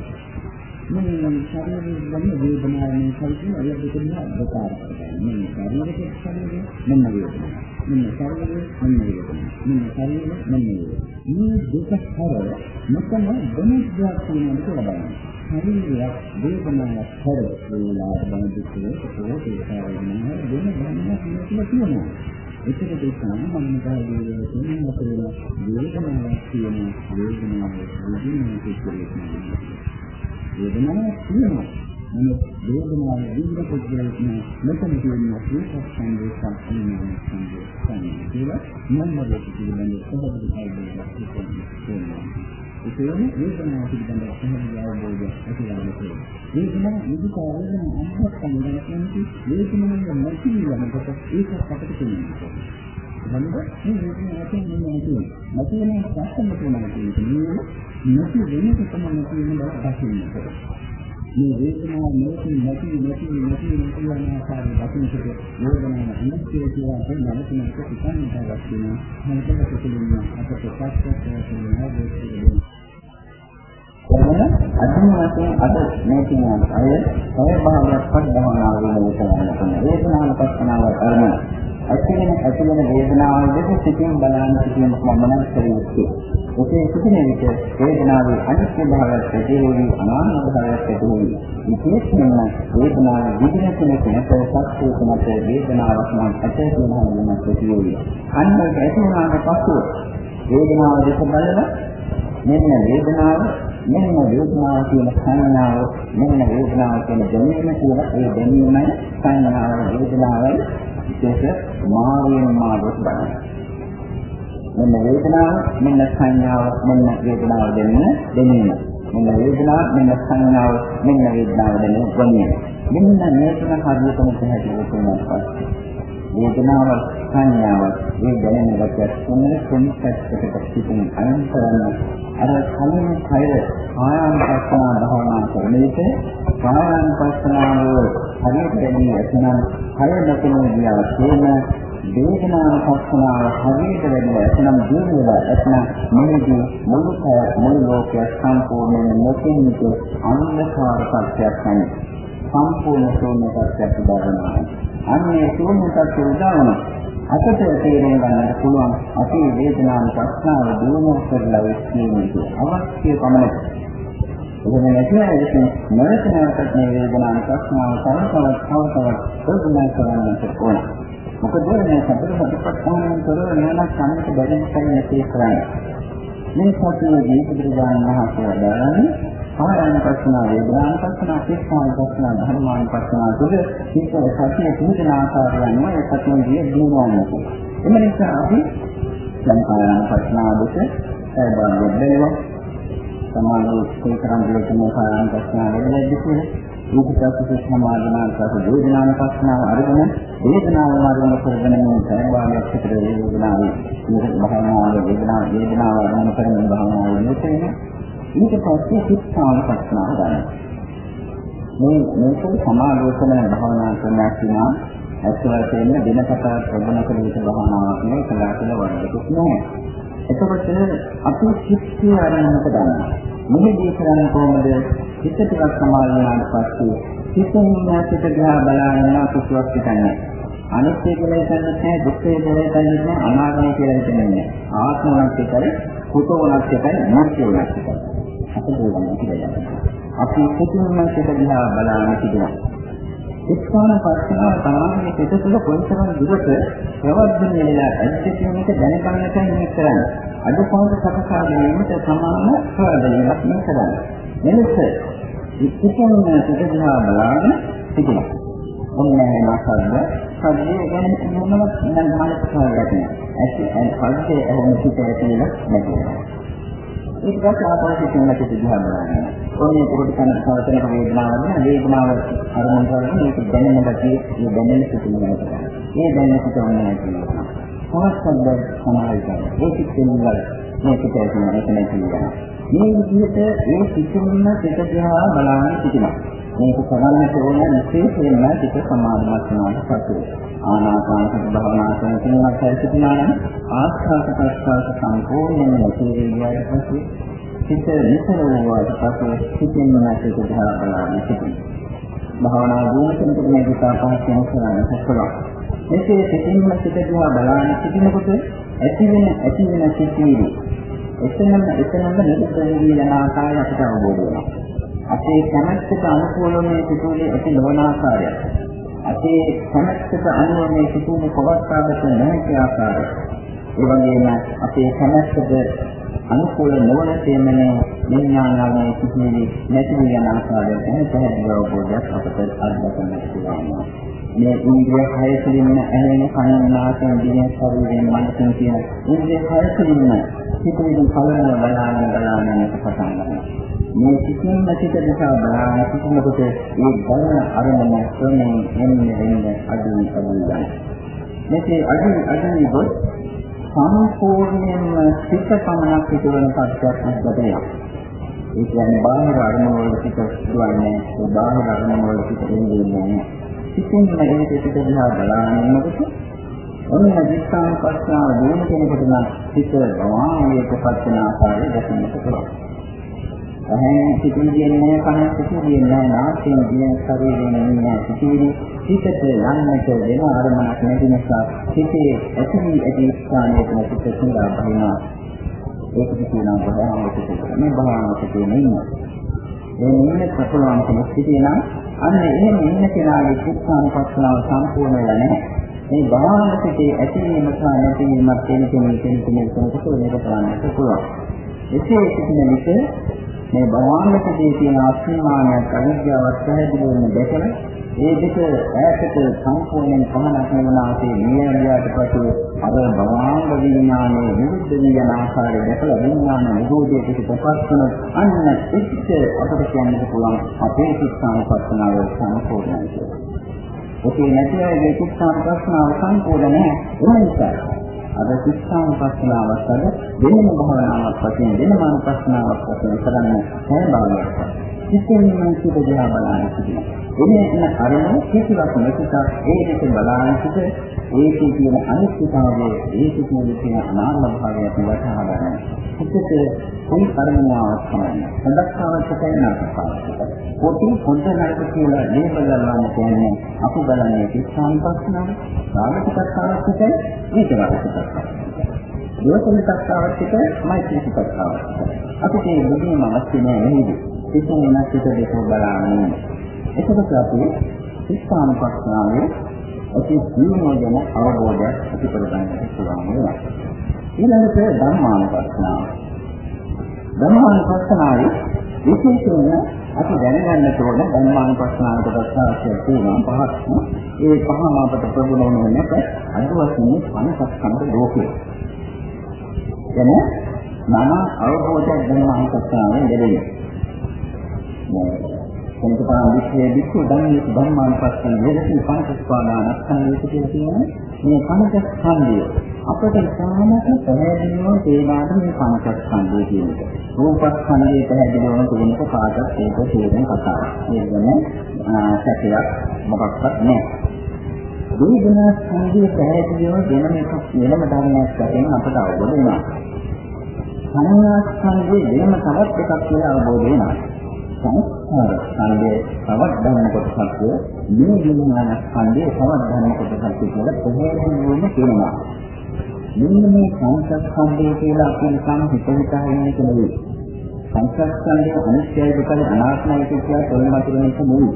මෙන්න ශරීරයේ ගන්න වේදනාව මේ ශරීරය අය දෙකම අධකාර කරගන්න මේ ශරීරයේ ශරීරය මෙන්න වේදනාව මෙන්න ශරීරය මෙන්න වේදනා. මෙන්න ශරීරය මෙන්න වේදනා. මේ දෙක හර මෙතන වෙනස් දෙයක් තියෙනවා කියලා බලන්න. ශරීරය වේදනාවක් හර වේලා බඳ දුකේ පොතේ කාරණා වෙන බඳක් තියෙනවා. ඒකද දෙකම මම කාලේ තියෙන අපේ වේදනාවක් තියෙන වේදනාවක් වේදනාවක් වේදනාවක් තියෙනවා. නමුත් වේදනාව විඳ පුද්ගලයෙක් මෙතන කියන ඒකත් සංදේශයක් තියෙනවා සංදේශය. කියලා මම මොකද කියන්නේ කොහොමද කියන්නේ. ඒ කියන්නේ වේදනාව පිළිබඳව පැහැදිලි අවබෝධයක් ඇති කරගන්න. වේදනාව නිදිකාරයෙන් අන්තක් සම්බන්ධ වේදනාවක් නැති වෙනකොට ඒකත් අපිට තේරෙනවා. මොනවද මේ වේදනාව කියන්නේ නැති වෙන. නැති වෙන ප්‍රශ්න මොකක්ද කියන්නේ? නැති වෙනකොට තමයි තියෙන බව දකින්න. මේ වේදනාව නැති නැති නැති නැති නැති යන ආකාරය දකින්නකොට වේදනාව අනිත්‍ය කියලා කියන නැතිනක පිටන්න බවක් වෙනවා. මොකද පිටින්න අපට පස්සට යනවා දෙන්නේ. අදින වශයෙන් අද මේ කියන අය සය භාවයක් පරිභවනා වෙන විතරයි. වේදනාව පස්සනාව අරමුණ. ඇතිවෙන ඇතිවෙන වේදනාව දෙක සිටින් බලන්න සිටින මම නම් කරුවේ. ඔසේ සිටින විට වේදනාවේ අනිත්‍ය භාවයක් ඇතිවෙවි අනාත්ම භාවයක් ඇතිවෙවි. විශේෂයෙන්ම වේදනාව විදින කෙනෙක් නැතත් සත්‍යයක් නැත වේදනාවක් නම් ඇතේ වෙනවා වෙනස් ඇතිවෙවි. අන්න ඒක ඇති වුණාට පසු වේදනාව දෙක බලලා මෙන්න වේදනාව මෙන්න වේදනාව කියන සංඥාව මෙන්න වේදනාව කියන දැනීම කියලා ඒ දැනීමයි සංඥාව වේදනාවයි විශේෂ මාර්ගයෙන් මාර්ගයට බලනවා. මෙන්න වේදනාව, මෙන්න සංඥාව, මෙන්න වේදනාව දෙන්න දෙනීම. මෙන්න වේදනාව, මෙන්න සංඥාව, මෙන්න වේදනාව දෙන්න ගොනියන. මෙන්න මේ තුන හරියටම පැහැදිලි කරනවා. වේදනාව සංඥාව මේ දැනෙන ගැටයක් තුන කොන්සෙප්ට් එකට පිටින් අයන් කරන්න? අර කලින් කය ආයන්පස්සනා භාවනා කරන විට ආයන්පස්සනාව හරියට දැනී ඇතනම් කය නැතිනම් ගියා තේම වේදනාව පස්සනාව හරියට වෙනවා එතනම් දිනවල එතන මොනදී මුළු කය මුළු ලෝකය සම්පූර්ණයෙන් නොකින්නික අන්ධකාර සත්‍යයක් තමයි සම්පූර්ණ ශූන්‍ය සත්‍යයක් උදාහරණයක් අන්නේ ශූන්‍ය සත්‍ය උදාහරණ අපට තේරුම් ගන්නට පුළුවන් අපේ වේදනාව පස්සනාව දිනු කරලා ඉන්නේ අවශ්‍ය පමණට එහෙම නැතිනම් ඉතින් නැවත නැවතත් මේ වේදනාව පස්සනාව තව තවත් තව තවත් ප්‍රගුණ කරන්නට ඕන. මොකද මේ සතර සතිපට්ඨානයෙන් තොරව නිවනක් සම්මත බැරි නිසා නැති කරන්නේ. මේ සතියේ දීපදුරාණන් මහත්මයා දාන්නේ ආයනපස්සනා වේදනානුපස්සනා සිතානුපස්සනා ධර්මානුපස්සනා තුළ සිත සතිය පුදුන ආකාරය අනුව ඒ සතියෙන් දිනවන්නේ. එම නිසා අපි සංකාරානුපස්සනා දෙක බලන්න බැලුවා. සමාධි සේකරන් දෙකම ආයනපස්සනා වේදනාවේදී කියලා රූපසත්‍ය සමාධිනාන්තස වේදනානුපස්සනාව අරගෙන වේදනාව මාර්ගන කරගෙන මේ සම්බාධයක් පිටර වේදනාවේ මේක භාවනාව වේදනාව වේදනාව අරගෙන කරගෙන භාවනාව වෙනසෙන්නේ ඊට පස්සේ සිතානුපස්සනාව ගන්න. මේ මේක සමාධියසන භාවනා කරනවා කියනවා ඇත්තටම දිනකට ප්‍රබල කළ යුතු භාවනාවක් නෙවෙයි කළා කියලා වරදකුත් නෑ. එතකොට අපි සිත්ය ආරම්භ කරනවා. මෙහිදී කරන්නේ කොහොමද? හිත ටිකක් සමාධි වුණාට පස්සේ හිතින් නැසිත දිහා බලාගෙන යන කිසිවක් හිතන්නේ. අනිත්‍ය කියලා හිතන්නේ නැහැ, දුක්ඛ කියලා හිතන්නේ නැහැ, අනාත්මය කියලා හිතන්නේ නැහැ. ආත්ම උනත් එකයි, කුත උනත් එකයි, නැති උනත් එකයි. අපිට ඕන කියලා අපි හිතින් නැසිත දිහා බලාගෙන සිටිනවා. එක්ස්ථාන පස්සනාව තමයි සිත තුළ කොයිතරම් දුරට ප්‍රවර්ධනය වෙලා ඇද්ද කියන එක දැනගන්නටයි මේ කරන්නේ. අදුපාඩු සකසා ගැනීමට සමාන ප්‍රවර්ධනයක් මේ කරන්නේ. මෙලෙස ඉතින් සිතදිහා බලාගෙන සිටිනවා. ඔන්න මාසද්ද සද්දේ ගැන මොනවත් නම් මනස කරගන්න. ඇයි ඒ පස්සේ එහෙම සිතේ කියලා නැතිවෙනවා. ඊට පස්සේ ආපහු සිතින් සිතදිහා බලන්න. ඔන්නේ පොඩි කන සමතන වේදනාවක් නේ වේදනාව අරමුණු කරගෙන මේක දැනෙන ගැතිය මේ දැනෙන සිතිනවා. මේ දැනෙන සිතන්නේ කියනවා. තවත් සද්ද සමාහිතයි. ඒ සිතින් වල මේක තේරුම් ගන්න කියනවා. මේ විදිහට ඒ සිතින්න සිත දිහා බලන්න සිටිනවා. මේක කරන්නට ඕන විශේෂයෙන්ම සිත සමාධිමත් වෙනාට පසු ආනාපාන සති භාවනා කරන කෙනෙක් සිටිනා නම් ආස්වාද ප්‍රස්වාස සම්පූර්ණයෙන්ම නැති වෙනාට පසු සිත නිතර වූවාට පසු සිතින්න සිත දිහා බලන්න සිටිනවා. භාවනා දුන කෙනෙකුට මේ දිහා පහසුම කරන්න පුළුවන්. මෙසේ සිතින්ම සිත දිහා බලාන සිටිනකොට ඇති වෙන ඇති වෙන සිතිවිලි එතනම එතනම නිරුද්ධ වෙවි යන ආකාරය අපිට අවබෝධ වෙනවා. අපේ කැමැත්තට අනුකූල මේ සිතුවිලි ඇති නොවන ආකාරය. අපේ කැමැත්තට අනුව මේ සිතුවිලි පවත්වාගත නොහැකි ආකාරය. ඒ වගේම අපේ කැමැත්තට අනුකූල නොවන තේමනේ විඥානාවේ සිටිනේ නැති වෙන ආකාරයට පැහැදිලිව අවබෝධයක් අපට අත්දැකීමක් තියෙනවා. මේ ඉන්ද්‍රිය හය තුළින්ම ඇලෙන කන නාසය දින ශරීරයෙන් මනසින් කියන ඉන්ද්‍රිය හය තුළින්ම සිටින කලන බලාගෙන බලාගෙන පටන් ගන්නවා. මේ සිටින සිට දිහා බලාගෙන සිටිනකොට මේ බලන අරමුණ ක්‍රමයෙන් එන්නේ එන්නේ අඩු අඩු යනවා. මේකේ අඩු අඩු ගොස් සම්පූර්ණයෙන්ම සිත පමණක් සිදුවන තත්ත්වයක් නැත්නම් ඒ කියන්නේ බාහිර අරමුණු වල සිට දුවන්නේ ඒ බාහිර අරමුණු වල සිට එන්නේ නැහැ. සිතින් මේ සිත දිහා බලාගෙන ඉන්නකොට ඔන්න දිස්ත්‍රාණ පස්සාව දින කෙනෙකුට නම් සිත වාමයට පස්සන ආකාරය දකින්නට පුළුවන්. එහෙනම් සිතින් කියන්නේ කන සිතින් කියන්නේ නාසයෙන් කියන ශරීරයෙන් ඉන්නේ සිතින් සිතට යන්නට වෙන අරමුණක් නැති නිසා සිතේ ඇති ඇති ස්ථානයක සිත සඳහා බහිනවා. ඒක කියනවා භාවනාවට කියලා. මේ භාවනාවට කියන්නේ ඒ නින්නේ සතුරාම කෙනෙක් සිටිනා අන්න එහෙම ඉන්න කෙනාගේ චිත්තානුපස්සනාව සම්පූර්ණ වෙලා නැහැ. මේ භාවනාවේ ඇතිවීම සහ නැතිවීමත් වෙන කෙනෙක් කෙනෙක් කෙනෙකුට මේක කරන්නට පුළුවන්. එසේ සිටින විට මේ භවංගකදී තියෙන අස්මානයක් අවිද්‍යාවත් පැහැදිලිවම දැකලා ඒ දෙක ඈතට සම්පූර්ණයෙන් පමණක් වෙන ආසේ නියමියාට පසු අර භවංග විඥානයේ විරුද්ධ වී යන ආකාරය දැකලා විඥාන නිරෝධයේ පිටපත් කරන අන්න එච්ච අපට කියන්නට පුළුවන් අපේ සිතානුපස්සනාව සම්පූර්ණයි කියලා. ඔකේ නැති අයගේ සිතානුපස්සනාව සම්පූර්ණ නැහැ. ඒ නිසා අද සිතානුපස්සනාවත් අද වෙනම භාවනාවක් වශයෙන් වෙනම අනුපස්සනාවක් වශයෙන් කරන්න හැම භාවනාවක්. සිතින් මනස දිහා බලන්න සිටිනවා. එන්නේ එන අරමුණ කිසිවක් නැතිව ඒ දෙක බලාගෙන සිට ඒකේ තියෙන අනිත්‍යතාවය ඒකේ තියෙන තියෙන අනාත්ම භාවය අපි වටහා ගන්න. හිතට කොයි කර්මනාවක් තමයි. සදක්තාවක් තේරෙනවා. පොටි පොඩ නරක කියලා ලේබල් ගන්න කියන්නේ අපු බලන්නේ කිස්සාන්පස්නාව. රාගිකතාවක් තමයි විතරක්. දෝෂනිකතාවක් තමයි මෛත්‍රීකතාවක්. අපිට මේ බුදුම අවශ්‍ය නැහැ නේද? කිසිම වෙනස් දෙයක් බලන්නේ එතකොට අපි ඉස්හානුපස්සනාවේ අපි ජීවන ගැන අවබෝධයක් ඇති කරගන්නට පුළුවන් වෙනවා. ඊළඟට ධර්මානුපස්සනාව. ධර්මානුපස්සනාවේ විශේෂයෙන්ම අපි දැනගන්න ඕන ධර්මානුපස්සනාවට දස්සාවශ්‍ය තියෙනවා පහක්. ඒ පහම අපට ප්‍රගුණ වෙනකොට අද වශයෙන් පණසක්කන්ද ලෝකේ. එන මම අවබෝධයක් ධර්මානුපස්සනාවෙන් ලැබෙනවා. සංකප්පා විශ්ේ වික්ඛු ධම්මේ ධම්මානුපස්සන වේදති පංචස්පාදානස්කන්ධය කියලා කියන්නේ මේ පංචස්කන්ධය අපට සාමක පැහැදිලිව තේමාට මේ පංචස්කන්ධය කියන එක. රූපස්කන්ධය පැහැදිලිවම තියෙනක කාටත් ඒක තේරෙන කතාවක්. ඒ කියන්නේ සැකයක් මොකක්වත් නැහැ. වේදනා ස්කන්ධය පැහැදිලිව වෙනම එකක් වෙනම ධර්මයක් වශයෙන් අපට අවබෝධ වෙනවා. සංඥා ස්කන්ධය වෙනම තවත් එකක් කියලා අවබෝධ වෙනවා. සංස්කාර ස්කන්ධයේ තවත් ධර්ම කොටසක් මේ විඥාන ස්කන්ධයේ තවත් ධර්ම කොටසක් කියලා ප්‍රහේණයෙන්ම කියනවා. මෙන්න මේ සංස්කන්ධය කියලා අපි නිකන් හිත හිතා ඉන්නේ නෙවෙයි. සංස්කන්ධය අනිත්‍යයි දුකයි අනාත්මයි කියලා තොල්මතුන එක නෙවෙයි.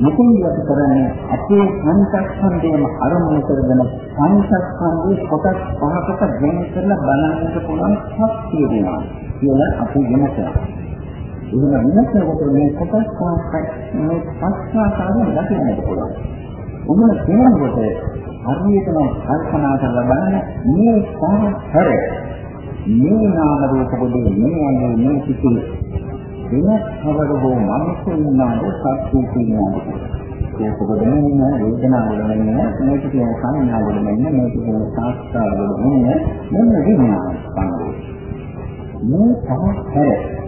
මොකද අපි කරන්නේ අපේ සංස්කන්ධයම අරමුණු කරගෙන සංස්කන්ධයේ කොටස් පහකට වෙන කරලා බලන්නට පුළුවන් ශක්තිය දෙනවා කියලා අපි වෙනසක්. එහෙම විමසනකොට මේ කොටස් පහක් මේ පස්සාකාරයෙන් දකින්නට පුළුවන්. උඹ කියනකොට හරියටම කල්පනා කරලා බලන්න මේ පහතර මේ නාම රූප පොදේ මේ අනේ මේ සිටි වෙනස් කවර හෝ මනසින්නාද සත්‍ය කියනවා. ඒක පොදෙන්න වේදනාව වලින් මේක කියන සංඥා වලින් මේක කියන සාස්ත්‍රා වලින් මෙන්න විඥාන සංකේත. මේ පහතර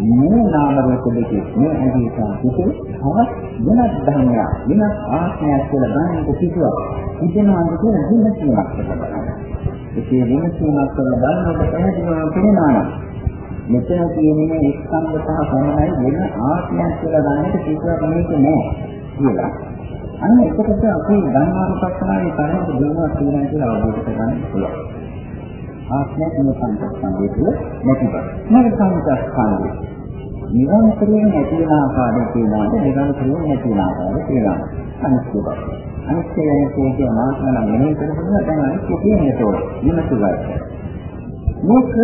මේ නාම රූප දෙකේ මේ අධිකා පිටේ තවත් වෙනස් ධර්මයක් වෙනස් ආත්මයක් කියලා ගන්නට කිව්වා. ඉදෙනාද කියලා විමසීමක් කරනවා. ඒකේ විමසීමක් කරලා බලනකොට පැහැදිලිවම පේනවා. මෙතන තියෙන්නේ ස්කන්ධ පහ පමණයි වෙන ආත්මයක් කියලා ගන්නට කිව්වා කෙනෙක් නෑ කියලා. අන්න එතකොට අපි ධර්මානුපස්සනාවේ තරමට දිනුවක් තියෙනවා කියලා අවබෝධ කරගන්න පුළුවන්. ආත්මය කියන සංකල්පය තුළ නැති බව. මේ සංකල්පය නිරන්තරයෙන් නැති වෙන ආකාරය කියනවාද නිරන්තරයෙන් නැති වෙන ආකාරය කියනවා. අනිත්‍ය බව. අනිත්‍ය කියන්නේ මාත්‍රණ මෙහෙය කරනවා දැන් අනිත්‍ය කියන්නේ ඒක. නිමතුගයි. මේක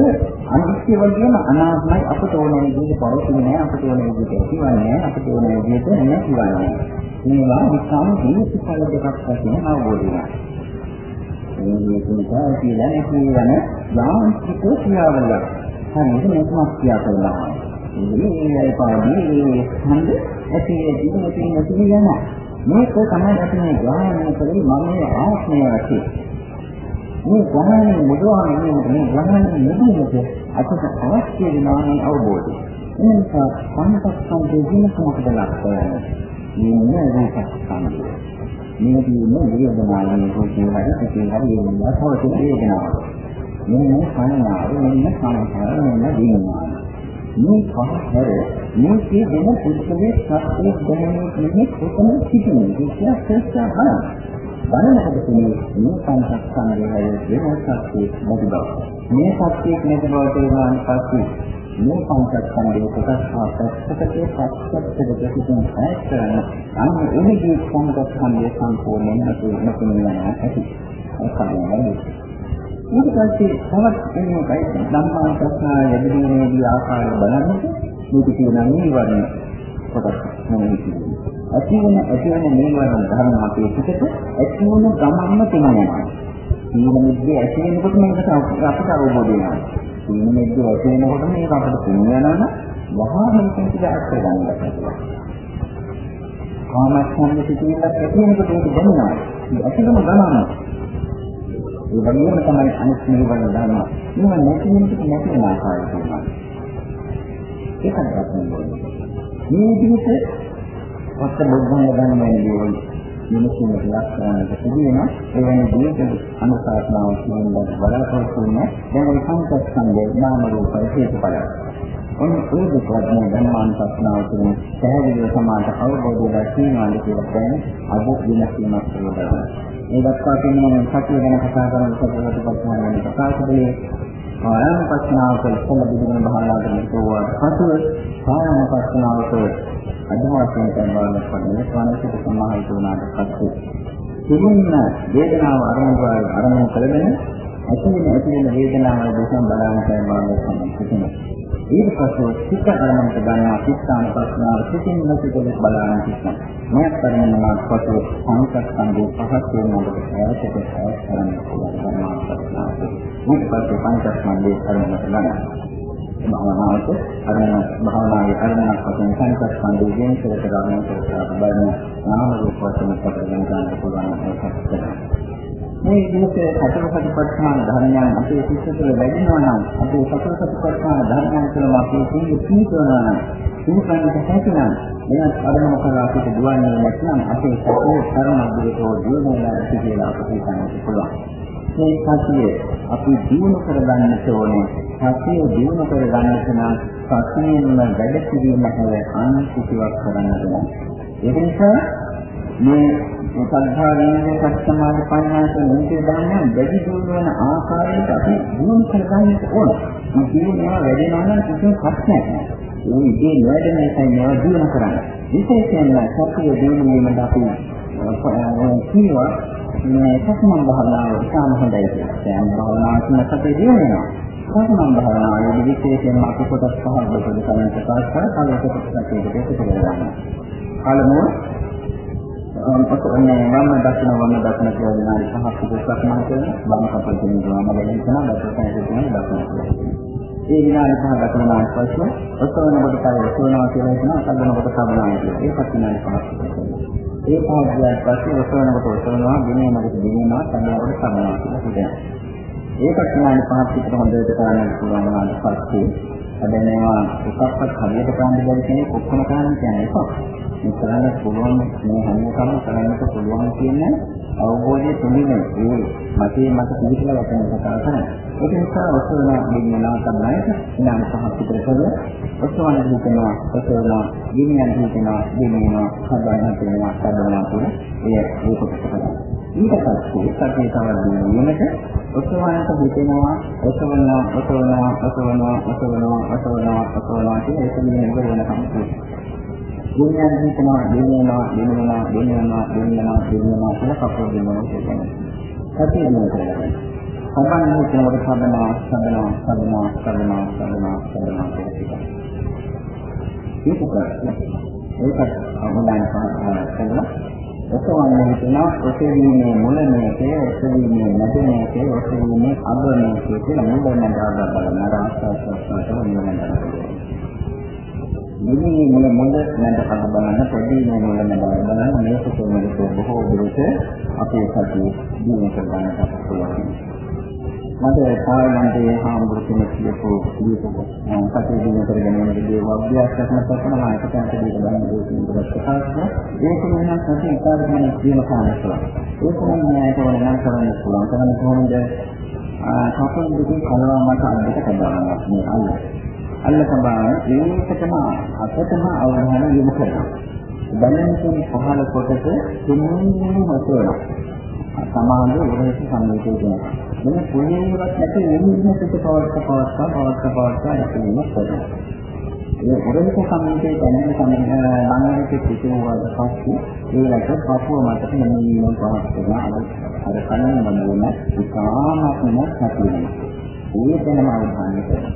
අනිත්‍ය වගේම අනාත්මයි අපට ඕන විදිහට පවතින්නේ නැහැ අපට ඕන විදිහට ඇතිවන්නේ අපට ඕන විදිහට නැතිවන්නේ මේවා විස්තර දීපිකල දෙකක් වශයෙන් අවබෝධ වෙනවා මේ නිසා කියලා කියන යාන්ත්‍රික ක්‍රියාවලියක් හරියට මේකක් ක්‍රියා කරනවා මේ පාදී හන්ද ඇති ඇති නැති නැති යනවා මේක තමයි අපි මේ ග්‍රහණය කරේ මම ආත්මය වශයෙන් මේ ගමනේ මුදවාගෙන මේ ගමනේ මුදුනට අපට අවශ්‍ය වෙනානේ අවබෝධය. ඒ නිසා සංසක්සන්දේ ජීවිතයකට ලක්වන මේ නේදසක්සන්දේ. මේ දිනේ වේදනාවේ කොටියකට පිටින් හරි වෙනවා තවද වේදනාව. මෙන්න සංඥාව මෙන්න සංස්කාර මෙන්න දිනවා. මේ පහ හැර මේකේ වෙන පුද්ගලයේ සත්‍යයක් දැනෙන්නේ නෙමෙයි කොතන සිටින්නේ කියලා ශ්‍රේෂ්ඨ බලන්න. බලනකොට තියෙන්නේ මේ පංචස්කන්ධයයි වෙන සත්‍යයක් නැති බව. මේ සත්‍යයක් නැති බව තේරුම් පස්සේ මේ පංචස්කන්ධයේ කොටස් හතරකටේ පස්සට දෙකකින් හැක් කරන අන්න එනිදී පංචස්කන්ධය සම්පූර්ණයෙන් නැති වෙනවා ඇති. ඒකයි ඊට පස්සේ තවත් එන්නකයි ධම්මා ප්‍රශ්නා යදිනේදී ආකාරය බලන්නකොට මේක කියන නිවර්ණ කොටස් නෙමෙයි. ඇති වෙන ඇති වෙන නීවරණ ධර්ම අපේ පිටට ඇති වෙන ගමන්ම තියෙනවා. සීල මිද්දේ ඇති වෙනකොට මේකට අපට අවබෝධ වෙනවා. සීල මිද්දේ ඇති වෙනකොට මේක අපට තේරෙනවා වහා හිතෙන් ඉඳලා ගන්න බැහැ. කාමච්ඡන්ද සිටින්නත් ඇති වෙනකොට මේක දැනෙනවා. ඇතිවම ගමන. ඒ වගේම තමයි අනිත් නීවරණ ධර්ම. මේවා නැති වෙනකොට නැති වෙන ආකාරය තියෙනවා. ඒකත් අපිට මේ විදිහට ඔක්ක බුද්ධංග ධර්මයෙන් දේවල් මිනිසුන් ලක්ෂණයට සිදුවෙන එවැනි දීර්ඝ අනුශාසනාවක් කියන බලාපොරොත්තු වෙන දැන් ඒ සංකල්පයේ නාම රූප හේතුඵල. ඔන්න ඒ දෙකම ධර්මානුශාසනාව කියන පැහැදිලිව සමාජ අවබෝධය දැක්වීමයි කියලා කියන්නේ අද දිනකීමක් කියලා. ඒ දක්වා තියෙන සත්‍ය ගැන කතා කරන සත්‍යවලට පස්සම ගැන කතා කළේ ආයම පස්නාව කළ බුදුන් බහලා කරන කෝවාට පසුව ආයම පස්නාවට අදහසින් කරනවා පන්නේ ස්වනසිත සමාහිත වුණාට පස්සේ. සිහින්න වේදනාව අරමුණු අරමුණු කරගෙන ඇතිවෙන ඇතිවෙන වේදනාව දෙසම බලන්න කරනවා සම්පූර්ණ ඊට පස්සේ සිත අරමුණට ගන්නවා සිතාන ප්‍රශ්නාව සිතින් නැතිකලස් බලන්න සිතන මේ පරිණාමයක් පසු සංකප්පන්ගේ පහත් වෙනකොට ඇයතට ඇය කරන්න පුළුවන් ඊට පස්සේ පංචස්කන්ධයේ අරමුණට ගන්නවා. භාවනාවට අරමුණ භාවනාවේ අරමුණක් වශයෙන් සංකප්පන්දේ ගෙන කර කරගෙන කරලා බලන නාම රූප වශයෙන් කරගෙන ගන්න පුළුවන් එකක් මේ විදිහට සතර සතිපට්ඨාන ධර්මයන් අපේ සිත් තුළ වැඩිනවා නම් අපේ සතර සතිපට්ඨාන ධර්මයන් තුළ අපේ සිහිය පිහිටවනවා නම් සිහිකන්නට හැකිනම් මෙයන් අරමුණ කරලා අපිට දුවන්නේ නැත්නම් අපේ සතර කර්ම අධිකෝ දියුණුවලා ඇති කියලා අපිට හිතන්න පුළුවන්. මේ සතිය අපි දිනු කරගන්නට ඕනේ. සතිය දිනු කරගන්නට නම් සතියෙන්ම වැඩ කිරීම හැර අන් කිසිවක් කරන්න බෑ. ඒක නිසා මේ සද්ධා විනය සත්‍යමාද පඤ්ඤාස නිත්‍ය ධර්මයන් වැඩි දියුණු වන ආකාරයට අපි දිනු කරගන්නට ඕන. මේ දිනුවා වැඩෙනවා නම් කිසිම ප්‍රශ්නයක් නෑ. ඒ ඉතින් වැඩෙන නිසා මේවා දිනු කරන්න. විශේෂයෙන්ම සතිය දිනු වීමට අපි කියනවා මේ සක්මන් භාවනාව ඉතාම හොඳයි කියලා. දැන් භාවනාවක් නැත්නම් දිනනවා. සක්මන් භාවනාවේ විශේෂයෙන්ම අපි කොටස් පහක් බෙදලා කරන ප්‍රකාශ කර කලින් කොටස් දෙකකට එකතු කරගන්නවා. පළමුව අන්නේ වම් දක්න වම් දක්න කියලා විනාඩි 5ක් විතර සක්මන් කරන වම් කපල් කියන ගමන බලන කෙනා දක්න කෙනා දක්න. ඒ විනාඩි 5 දක්වනාට පස්සේ ඔසවන කොට කය ඔසවනවා කියලා කියනවා, සම්බන්ධ කොට කබනවා කියලා. ඒකත් විනාඩි 5ක් විතර. ඒ පාඩියක් පස්සේ ඔසවනකොට ඔසවනවා, ගෙනියනකොට ගෙනියනවා, සම්මාවට සම්මානවා කියලා හිතනවා. ඒකත් විනාඩි 5ක් විතර හොඳට කරන්න පුළුවන් වුණාට පස්සේ හැබැයි මේවා එකක්වත් හරියට කරන්න බැරි කෙනෙක් ඔක්කොම කරන්න කියන්නේ එපා. මේ කරන්න පුළුවන් මේ හැම එකම කරන්නට පුළුවන් කියන අවබෝධය තුලින් ඒ මතේ මත පිළිතුර වශයෙන් කතා කරනවා. ඒක නිසා ඔසවන ගෙනියනවා තමයි ඉනාම පහක් විතර කරලා ඔසවන හිතනවා ඔසවන ගෙනියන හිතනවා ගෙනියනවා හදන්න තියෙනවා හදනවා කියන ඒ ඒක කරනවා. ඊට පස්සේ සතිය තවද දිනෙකට ඔසවනට හිතෙනවා ඔසවනවා ඔසවනවා ඔසවනවා ඔසවනවා ඔසවනවා ඔසවනවා කියන එක නිකන් වෙනකම් දුන්නා හිතනවා දෙන්නවා දෙන්නවා දෙන්නවා දෙන්නවා දෙන්නවා කියලා කපුව දෙනවා කියන්නේ. සතිය දිනනවා. සම්බන්ධ හිතනකොට සම්බනවා සම්බනවා සම්බනවා සම්බනවා සම්බනවා සම්බනවා කියලා. ඒක කරන්නේ ඒකත් අවදාන පාඩම් කරලා ඔසවන්නේ හිතනවා ඔසවීමේ මුල මේකේ ඔසවීමේ මැද මේකේ ඔසවීමේ අග මේකේ කියලා මුල නඩා බලන අර ආස්වාස්වාස්වාට මුල නඩා නිමේ මුල මුල නැද කන බලන්න පොඩි මුල නැද බලන්න මේක කොහොමද බොහෝ දුරට අපේ සතිය දිනු කරගන්නට පුළුවන්. මට පාර්ලිමේන්තුවේ හාමුදුරු කෙනෙක් කියපු දීපක මම සතිය දිනු කරගෙන යනදී අභ්‍යාස කරන කරන මායකට දෙන්න බලන්න දෙන්නේ ප්‍රකාශ ඒක වෙනස් නැති ඉකාරකම කියන කාරණා. ඒක නම් න්යායට වල නම් කරන්න පුළුවන්. කරන්න කොහොමද? කපන දෙකේ කලවා මත අද්දක කඩනවා මේ අල්ල. අල්ල සබාව ඒකටම අතටම අවධානය යොමු කරනවා. බලන්තුන් පහළ කොටස තුන්වෙනි හසුරන. සමාන උරහිත සම්මිතේ කියනවා. මෙන්න පුණ්‍යවත් නැති එන්නේ පිට පවත්ත පවත්ත පවත්ත පවත්ත ඇතුළේම කරනවා. මේ උරහිත සම්මිතේ දැනෙන සම්මිතේ ළඟට පිටුවාද පස්සේ ඒකට පපුව මතට මෙන්න පහත් කරනවා. අර කලින් වගේම ඉතාමත්ම සතුටුයි. ඒ දැනම අවධානය කරනවා.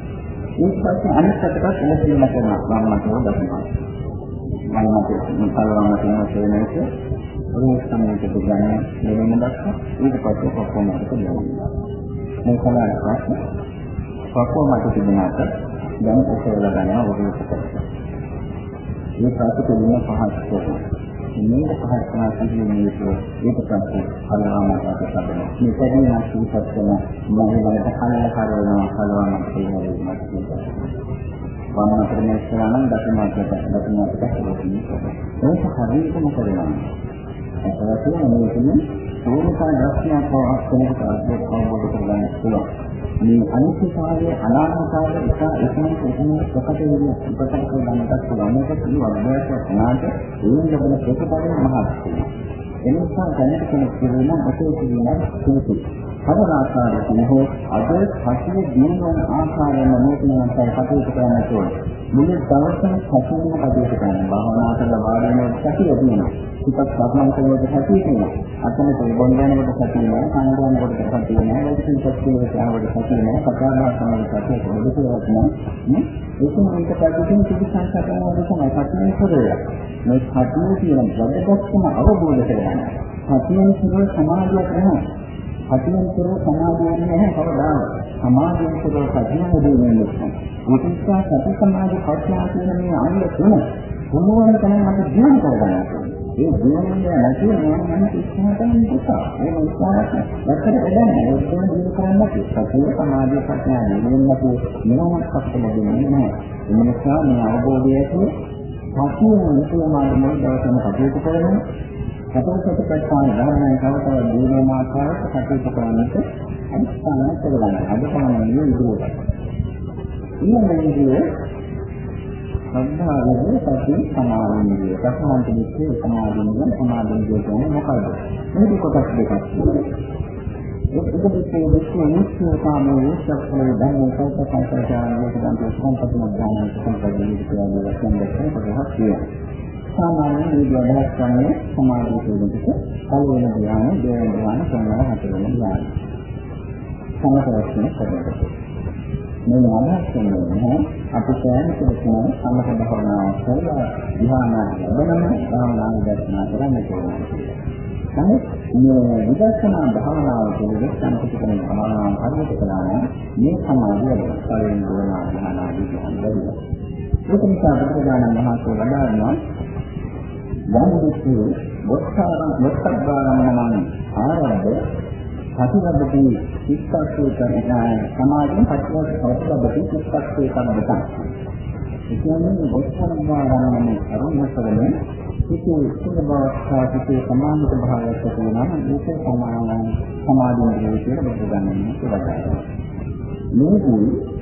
ඊට පස්සේ අනිත් පැත්තට එලෙසින්ම කරනවා මම මතව දක්වනවා. මම මතව කලවම තියෙන සේනක රූප සමයකට ගන්න මෙලෙම දක්වා ඊට පස්සේ කොහොමද කරන්නේ. මේ කලාවට පස්සේ කොහොමද තිබුණාට දැන් ඔසවලා ගන්නවා වගේ එකකට. මේ පස්සේ තියෙන පහක් කරනවා. මේක පහක් කරන සිදුවීමේ ඒක පස්සේ කලවමකට සැදෙන. මේ පැහැදිලි සූපත් කරන මහිලකට කලල කරනවා කලවමක් කියනවා වමන ප්‍රමේශයන් දසමාකට දසමාකට හේතුනේ. ඒක හරියටම කරනවා. ඒකත් මේකනේ සෝමකා දර්ශනයක් වහක් කෙනෙකුට අවබෝධ කරගන්න පුළුවන්. මේ අනිත්‍යතාවය අනාත්මතාවය නිසා එකම එකම ප්‍රකට වෙන ප්‍රකට කරගන්නට පුළුවන්. මේක පුළුවන්. මේක අනාගත ඒන ලැබෙන ප්‍රතිපලය මහත්. එනිසා දැනට කෙනෙක් කියන ඔතේ කියන සුසු. හතර ආකාරයෙන් හෝ අද පස්සේ දිනවන ආකාරයෙන් මොකක්ද කටයුතු කරන්න ඕනේ. මුළු දවසම සතුටින් කටයුතු කරන භාවනා කරලා වාඩි වෙනකොට සතිය තියෙනවා. ටිකක් සක්මන් කරනකොට සතිය තියෙනවා. අතන තේබොන් යනකොට සතිය නෑ, කන යනකොට සතිය නෑ, වචින් සතියේ යනකොට සතිය නෑ, කතා කරනකොට සතිය පොඩි දෙයක් නෑ. ඒක මේක පැත්තකින් කිසි සංකල්පයක් තමයි සතියෙන් කරේ. මේ සතිය කියන වැදගත්කම අවබෝධ කරගන්න. සතියෙන් කියන සමාධියක් නැහැ. සතියෙන් කියන සමාධියක් නැහැ කවදාවත්. සමාධියෙන් කියන සතිය නෙවෙයි මේක. ඒක නිසා සති සමාධි ප්‍රඥා කියන මේ අංග තුන මොනවද තමයි මට දිනු කරගන්න. ඒ දිනුනේ නැති නෝන මම ඉස්සරහට නිකා ඒ නිසා දැක්කට එදන්නේ ඒ තුන දිනු කරන්න සතිය සමාධි ප්‍රඥා නෙමෙන්නකෝ මොනවත් අපිට දෙන්නේ නැහැ. ඒ නිසා මේ අවබෝධය ඇති සතිය නිකමාන මොන දවසම කටයුතු කරන සතර සතිපට්ඨාන ධර්මයන් කවතව දිනන ආකාරයට කටයුතු කරන්නට අනිස්ථාන කරගන්න අද තමයි මේ විදිහට ඊළඟ සද්ධාවගේ සති සමාධිය. සම්මන්ත දෙකේ සමාධිය සමාධිය කියන්නේ මොකද? මේ කොටස් දෙකක් තියෙනවා. ඒක දෙකේ දෙකේ මුස්ලිම් කාමයේ සත්‍යය දැනුම් කල්පනා කරන එක සම්පූර්ණ ඥාන සම්පූර්ණ කියන වචන දෙකක් පොඩ්ඩක් සාමාන්‍ය මේ අදහස් කරන්නේ සමාධිය කියනකොට පළවෙනි ධ්‍යාන, දෙවෙනි ධ්‍යාන, තුන්වෙනි හතරවෙනි ධ්‍යාන. සමථ වශයෙන් මේ අදහස් කරන්නේ අපි සෑම කෙනෙක්ම සමථ භාවනාව කරලා ධ්‍යාන ලැබෙනම භාවනාව දර්ශනා කරන්න ඕනේ. නමුත් මේ විදර්ශනා භාවනාව කියන්නේ සංකල්ප කරන භාවනාව හරියට කළා නම් මේ සමාධිය පරිවෙන් දුරන ධ්‍යාන ආදී ධ්‍යාන ලැබෙනවා. ඒක නිසා බුදුරජාණන් වහන්සේ වදාළනවා යම් දෙයක් වොස්සාරම් වොස්සබ්බාරම් නමං ආරම්භ ප්‍රතිබද්ධති චිත්තස්සේ කරන සමාධිය ප්‍රතිබද්ධති චිත්තස්සේ කරන ඒ කියන්නේ ඔස්සරම්මාරණනේ අරුණසරනේ සිතේ සුභාවස්ථා සිතේ සමානිත භාවයක් තියෙනවා මේක සමාන සමාධිය කියලා බෙද ගන්න පුළුවන්.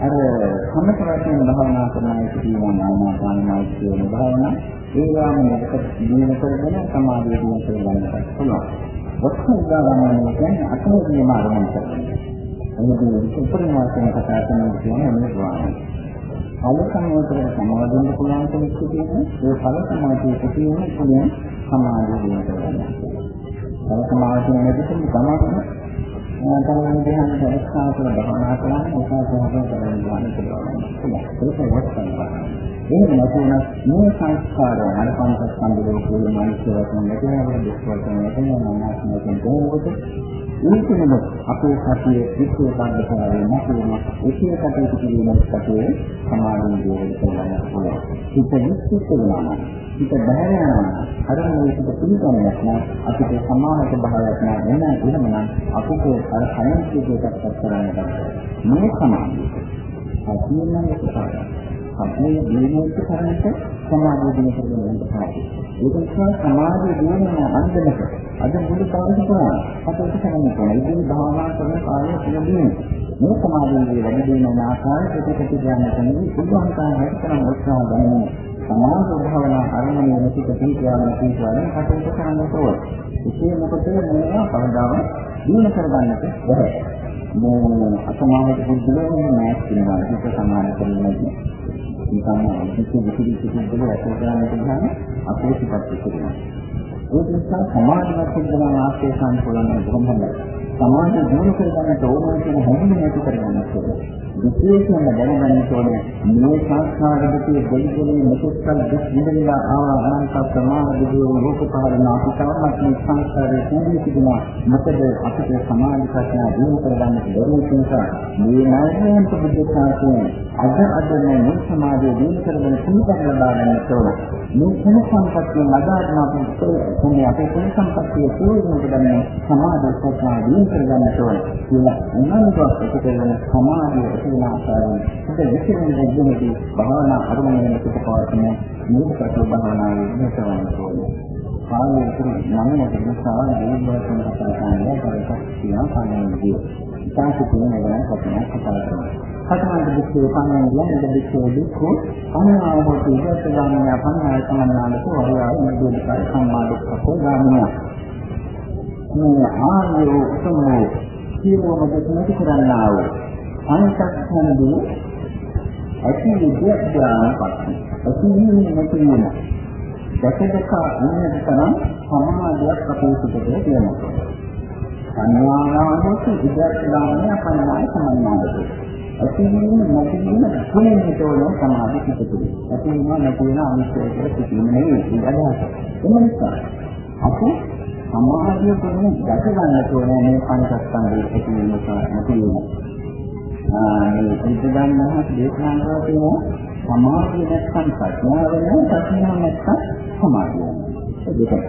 මේකේ අර සමත වශයෙන් භාවනා කරන අය කියනවා නාමපානමයි කියන භාවනා ඒවාම මේක දින කරගෙන සමාධිය දින කරගන්නත් පුළුවන්. වස්තු උදාහරණයක් කියන්නේ අතෝදී මාර්ගය කරනවා. එනිදී උපරිම වශයෙන් කතා කරන කියන්නේ මේ වාහන. අවසන්වතර සමාදින්න පුළුවන් කෙනෙක් කියන්නේ ඒ ඵල සමාධිය කියන පුළුවන් සමාධිය දින කරගන්න. ඵල සමාධිය නැතිනම් තමයි තමයි දෙහන් දරස්ථාවල භවනා කරන නිසා සහභාගී කරගන්න පුළුවන්. ඒක වස්තනවා. එහෙම නැතුණ මේ සංස්කාර අර පංචස්කන්ධ වල මානසික වශයෙන් නැතිවෙන දුක් වශයෙන් නැතිවෙන අනාත්මයෙන් තෝරනකොට ඒකෙනම අපේ සතියේ විශ්ව බද්ධතාවය නැතිවෙන ඒකේ කටයුතු කිරීමත් අපේ සමාධිය දියුණු කරගන්න පුළුවන්. හිත විශ්ව වෙනවා. හිත බහැර යනවා. අර මේකට පිළිගන්නක් නම් අපිට සමාහිත භාවයක් නෑ වෙන එහෙමනම් අපිට අර කලින් කීකටත් කරන්න බෑ. මේ සමාධිය. අතිනම් එකපාරයි. අපේ ජීවිත කරන්නට සමාධිය දින කරගෙන යන්න බෑ. ඒක නිසා සමාධිය දිනන අන්දමක අද මුළු කාලෙම කරා අපිට කරන්න ඕනේ. ඉතින් භාවනා කරන කාලය තුලදී මේ සමාධියේ වැඩි දින ආකාරය ප්‍රතිපත්ති ඥාන තමයි පුළුවන් තරම් කරන උත්සාහ ගන්න. සමාධි භාවනා අරමුණේ නැති ප්‍රතික්‍රියාවක් තියෙනවා කටයුතු කරන්න ඕන. ඒකේ මොකද මේවා කවදාවත් දින කරගන්නට බැහැ. මේ අසමාහිත බුද්ධලෝකයේ නැස් වෙනවා ඒක සමාන කරන්නේ නිකන් කිසි විසිරි කිසිදු ඇසුර කරන්නට ගන්න අපේ සිතත් ඉතිරිනවා. ඒ නිසා සමාධිමත් සිද්ධාන ආශ්‍රය සම්පූර්ණ බොහොමයි. සමාධිය දිනු කරගන්නට ඕන කියන හැඟීම ඇති කරගන්නත් ඕනේ. විශේෂයෙන්ම දැනගන්න ඕනේ මේ සංස්කාර දෙකේ දෙවිදෙනේ මෙතෙක්කල් දුක් විඳලා ආවා අනන්ත ප්‍රමාණ දිගෝ ලෝකපාලන අපිටවත් මේ සංස්කාරයේ කීදී තිබුණා මොකද අපිට සමාධි ප්‍රඥා දිනු කරගන්න බැරි නිසා මේ නායකයන් ප්‍රතිචාරයෙන් අද අද මේ සමාධිය දිනු කරගෙන පිළිපද ලබා ගන්නට ඕන මේ කුණ සම්පත්තිය ලබාගෙන අපේ අපේ කුණ සම්පත්තිය ප්‍රයෝජනට ගන්න සමාධි ප්‍රඥා දිනු කරගන්නට ඕන කියලා උනන්දුවක් ඇති කරගෙන සමාධිය කියන ආකාරයෙන් ඒක විශේෂයෙන් දෙන්නේ භාවනා අරමුණෙන් පිට පවතින මේක ප්‍රති භාවනාවේ මෙතන ඕනේ. කාලය තුරු නම් නිසා දීර්ඝවසන කතා කරනවා කරලා කියන කන්නේ. ඉතාලි කියන එක ගැන කතා කරනවා. කතාන්ත දුක්ඛේ සංඥා යන දුක්ඛේ දුක්ඛ අනාවෝති ඉස්සගාමිය පඤ්ඤාය සමන්නාලකෝ වරියා නිදෝධිකයි සම්මා දුක්ඛෝ ගාමිය. මේ ආර්යෝ සම්මෝ සියලුම දෙයක් නැති කරන්නා වූ පංචස්කන්ධයේ ඇති විද්‍යාවක් පස්සේ ඇති වීම නැති වීම දැක දැක ඉන්න තරම් සමාධියක් අපේ සිතේ තියෙනවා. සංඥානාමක විද්‍යාඥානය අපන්නයි සම්මානයි. ඇති වීම නැති වීම තුනෙන් හිතවල සමාධි සිතේ. ඇති වීම නැති වෙන අනිත්‍යය කියලා සිතීම නෙවෙයි අදහස. ඒ නිසා අපි සමාධිය කියන්නේ දැක ගන්න ඕනේ මේ පංචස්කන්ධයේ ඇති වීම නැති වීම. මේ බුද්ධ ධර්මයක් දේශනා කරලා තියෙනවා සමාධිය නැත්නම් ප්‍රඥාව වෙන ප්‍රඥාව නැත්නම් සමාධිය. ඒ දෙක.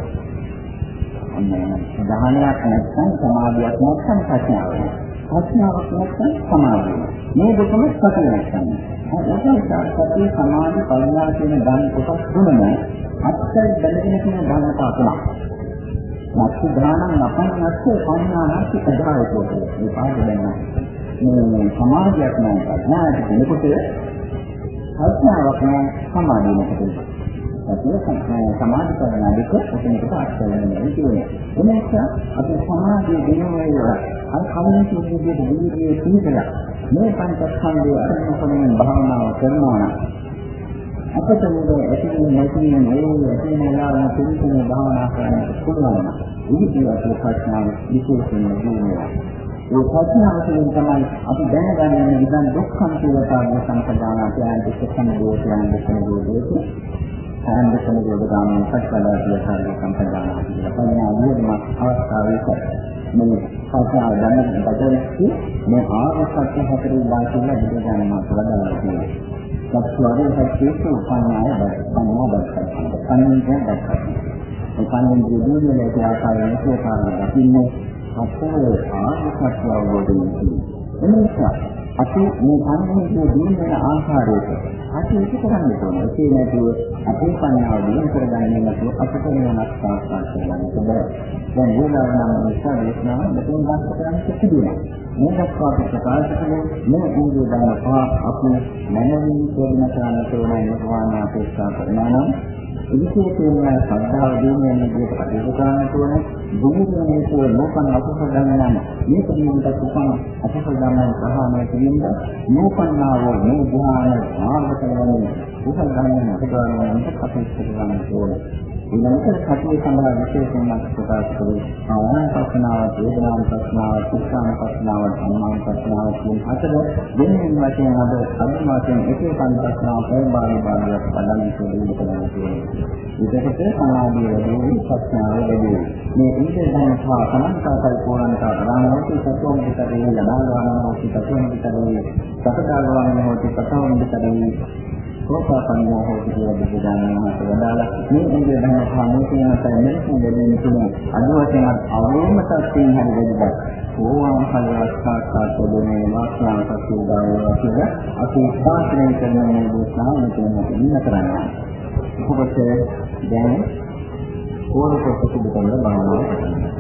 අන්නේ දහනයක් නැත්නම් සමාධියක් නැත්නම් ප්‍රඥාව. ප්‍රඥාවක් නැත්නම් සමාධිය. මේ දෙකම සතර නැත්නම්. ඒක සත්‍ය සමාධි ප්‍රඥා කියන ධර්ම කොටස් තුනම අත්‍යවශ්‍ය දැනගෙන තියෙන ධර්මතා තුනක්. නැත්නම් දානං අපන්නස්ස පඤ්ඤානස්ස අධායතෝ මේ පාඩම දැනගන්න. මේ සමාධියක් නම් ප්‍රඥාවට කෙනෙකුට ප්‍රඥාවක් නම් සමාධියකට ඒ සමාධි කරන අධික ඔතනකට අත්දැකීම කියන්නේ. ඒ නිසා අපි සමාධිය දිනවල අර කලින් කියන විදිහට විදිහේ තීතල මේ පංචස්කන්ධය අනුකම්පාවෙන් භාවනාව කරනවා නම් අපට මේ ඇතිවෙන නැතිවෙන මේ ඇතිවෙනලාම පිළිතුරු භාවනා කරන්න පුළුවන්. ඉතින් අපේ ප්‍රශ්නාව විශේෂයෙන්ම දිනුවා. ඒ ප්‍රඥාව තුළින් තමයි අපි දැනගන්නේ විදන් දුක්ඛම් කියලා කාර්ය සම්පදාන කියන දෙකම දෝෂයන් දෙකම දෝෂය. ආනන්ද සමගෝධ ගාමී සත්‍යලා කියන කාර්ය සම්පදාන කියලා ප්‍රඥා විද්‍යම අවස්ථාවේක මේ ප්‍රඥාව දැන බදලස්ති මේ ආර්ය සත්‍ය හතරේ වාසියලා බුදුදාන මාත වදාළා කියනවා. සත්‍යයෙන් සත්‍යයේ උපන්නාය බස්සන්නා බස්සන්නා. පණිවිඩය බස්සන්නා. මේ පණිවිඩය දුන්නේ ආකාරයෙන් ඒකාකාරව දකින්නේ අපේ ආර්ය සත්‍ය අවබෝධ වෙනවා. එනිසා අපි මේ සංකේතයේ දින වෙන ආකාරයට අපි ඒක කරන්න ඕනේ. ඒ නැතුව අපේ පඤ්ඤාව දින කරගන්නේ නැතුව අපිට වෙනස් සාකච්ඡා කරන්න බෑ. දැන් වේලාව නම් නිසා දේශනාව මෙතන වාස්ත කරන්න සිදුවෙනවා. මේ දක්වා අපි ප්‍රකාශ කළේ මේ ඉන්දිය ධර්ම පහ අපි මනමින් තේරුම් ගන්නට ඕනේ නිර්වාණය අපේක්ෂා කරනවා නම් විශේෂයෙන්ම ශ්‍රද්ධාව දිනුවෙන විදිහට කටයුතු කරන්නට ඕනේ. දුමුනේ කෝ ලෝකන අකුසල ධර්මයන් මේ පිළිබඳ කුසන අකුසල ධර්මයන් ප්‍රහාණය කිරීමද නෝපන්නාව මේ ධ්‍යාන මාර්ග කරගෙන කුසල ධර්මයන් උපදවන්නට කටයුතු කරන්නට ඕනේ. ඊළඟට සතිය සඳහා විශේෂයෙන්ම ප්‍රකාශ කරේ ආනාපානසනාව, වේදනානුපස්සනාව, චිත්තානුපස්සනාව, ධම්මානුපස්සනාව කියන හතර දෙන්නේ වශයෙන් අද අනුමාතයෙන් එක එක අනුපස්සනාව ප්‍රබාරි භාගයක් පදන් කියලා කරන්න තියෙනවා. ඒකට සමාධිය වැඩි වෙයි, ප්‍රඥාව වැඩි වෙයි. මේ ඉන්ද්‍රිය ධර්ම සහ සමන්තාකල් පෝරණතා ප්‍රාණෝති සත්වම් පිටරේ ලබාගන්නෝති සත්වම් පිටරේ සකදාගවන්න හොති සත්වම් පිටරේ සෝපාපන්නෝ හොති කියලා බුදුදානම මත වදාලා මේ ඉන්ද්‍රිය ධර්ම සාමෝතිය මත මෙලෙසින් දෙන්නේ තුන අද වශයෙන් අවේම තත්ත්වයෙන් හරි වෙද්දා ඕවාම කලවස්කාකාත දෙනේ වාස්නාව සතුදාවෝ කියලා අපි සාස්ත්‍රයෙන් කරන මේ දේශනාව මෙතන ඉන්න කරන්නේ. ඔබට දැන් ඕන කොට සුදු කරන භාවනාව කරනවා.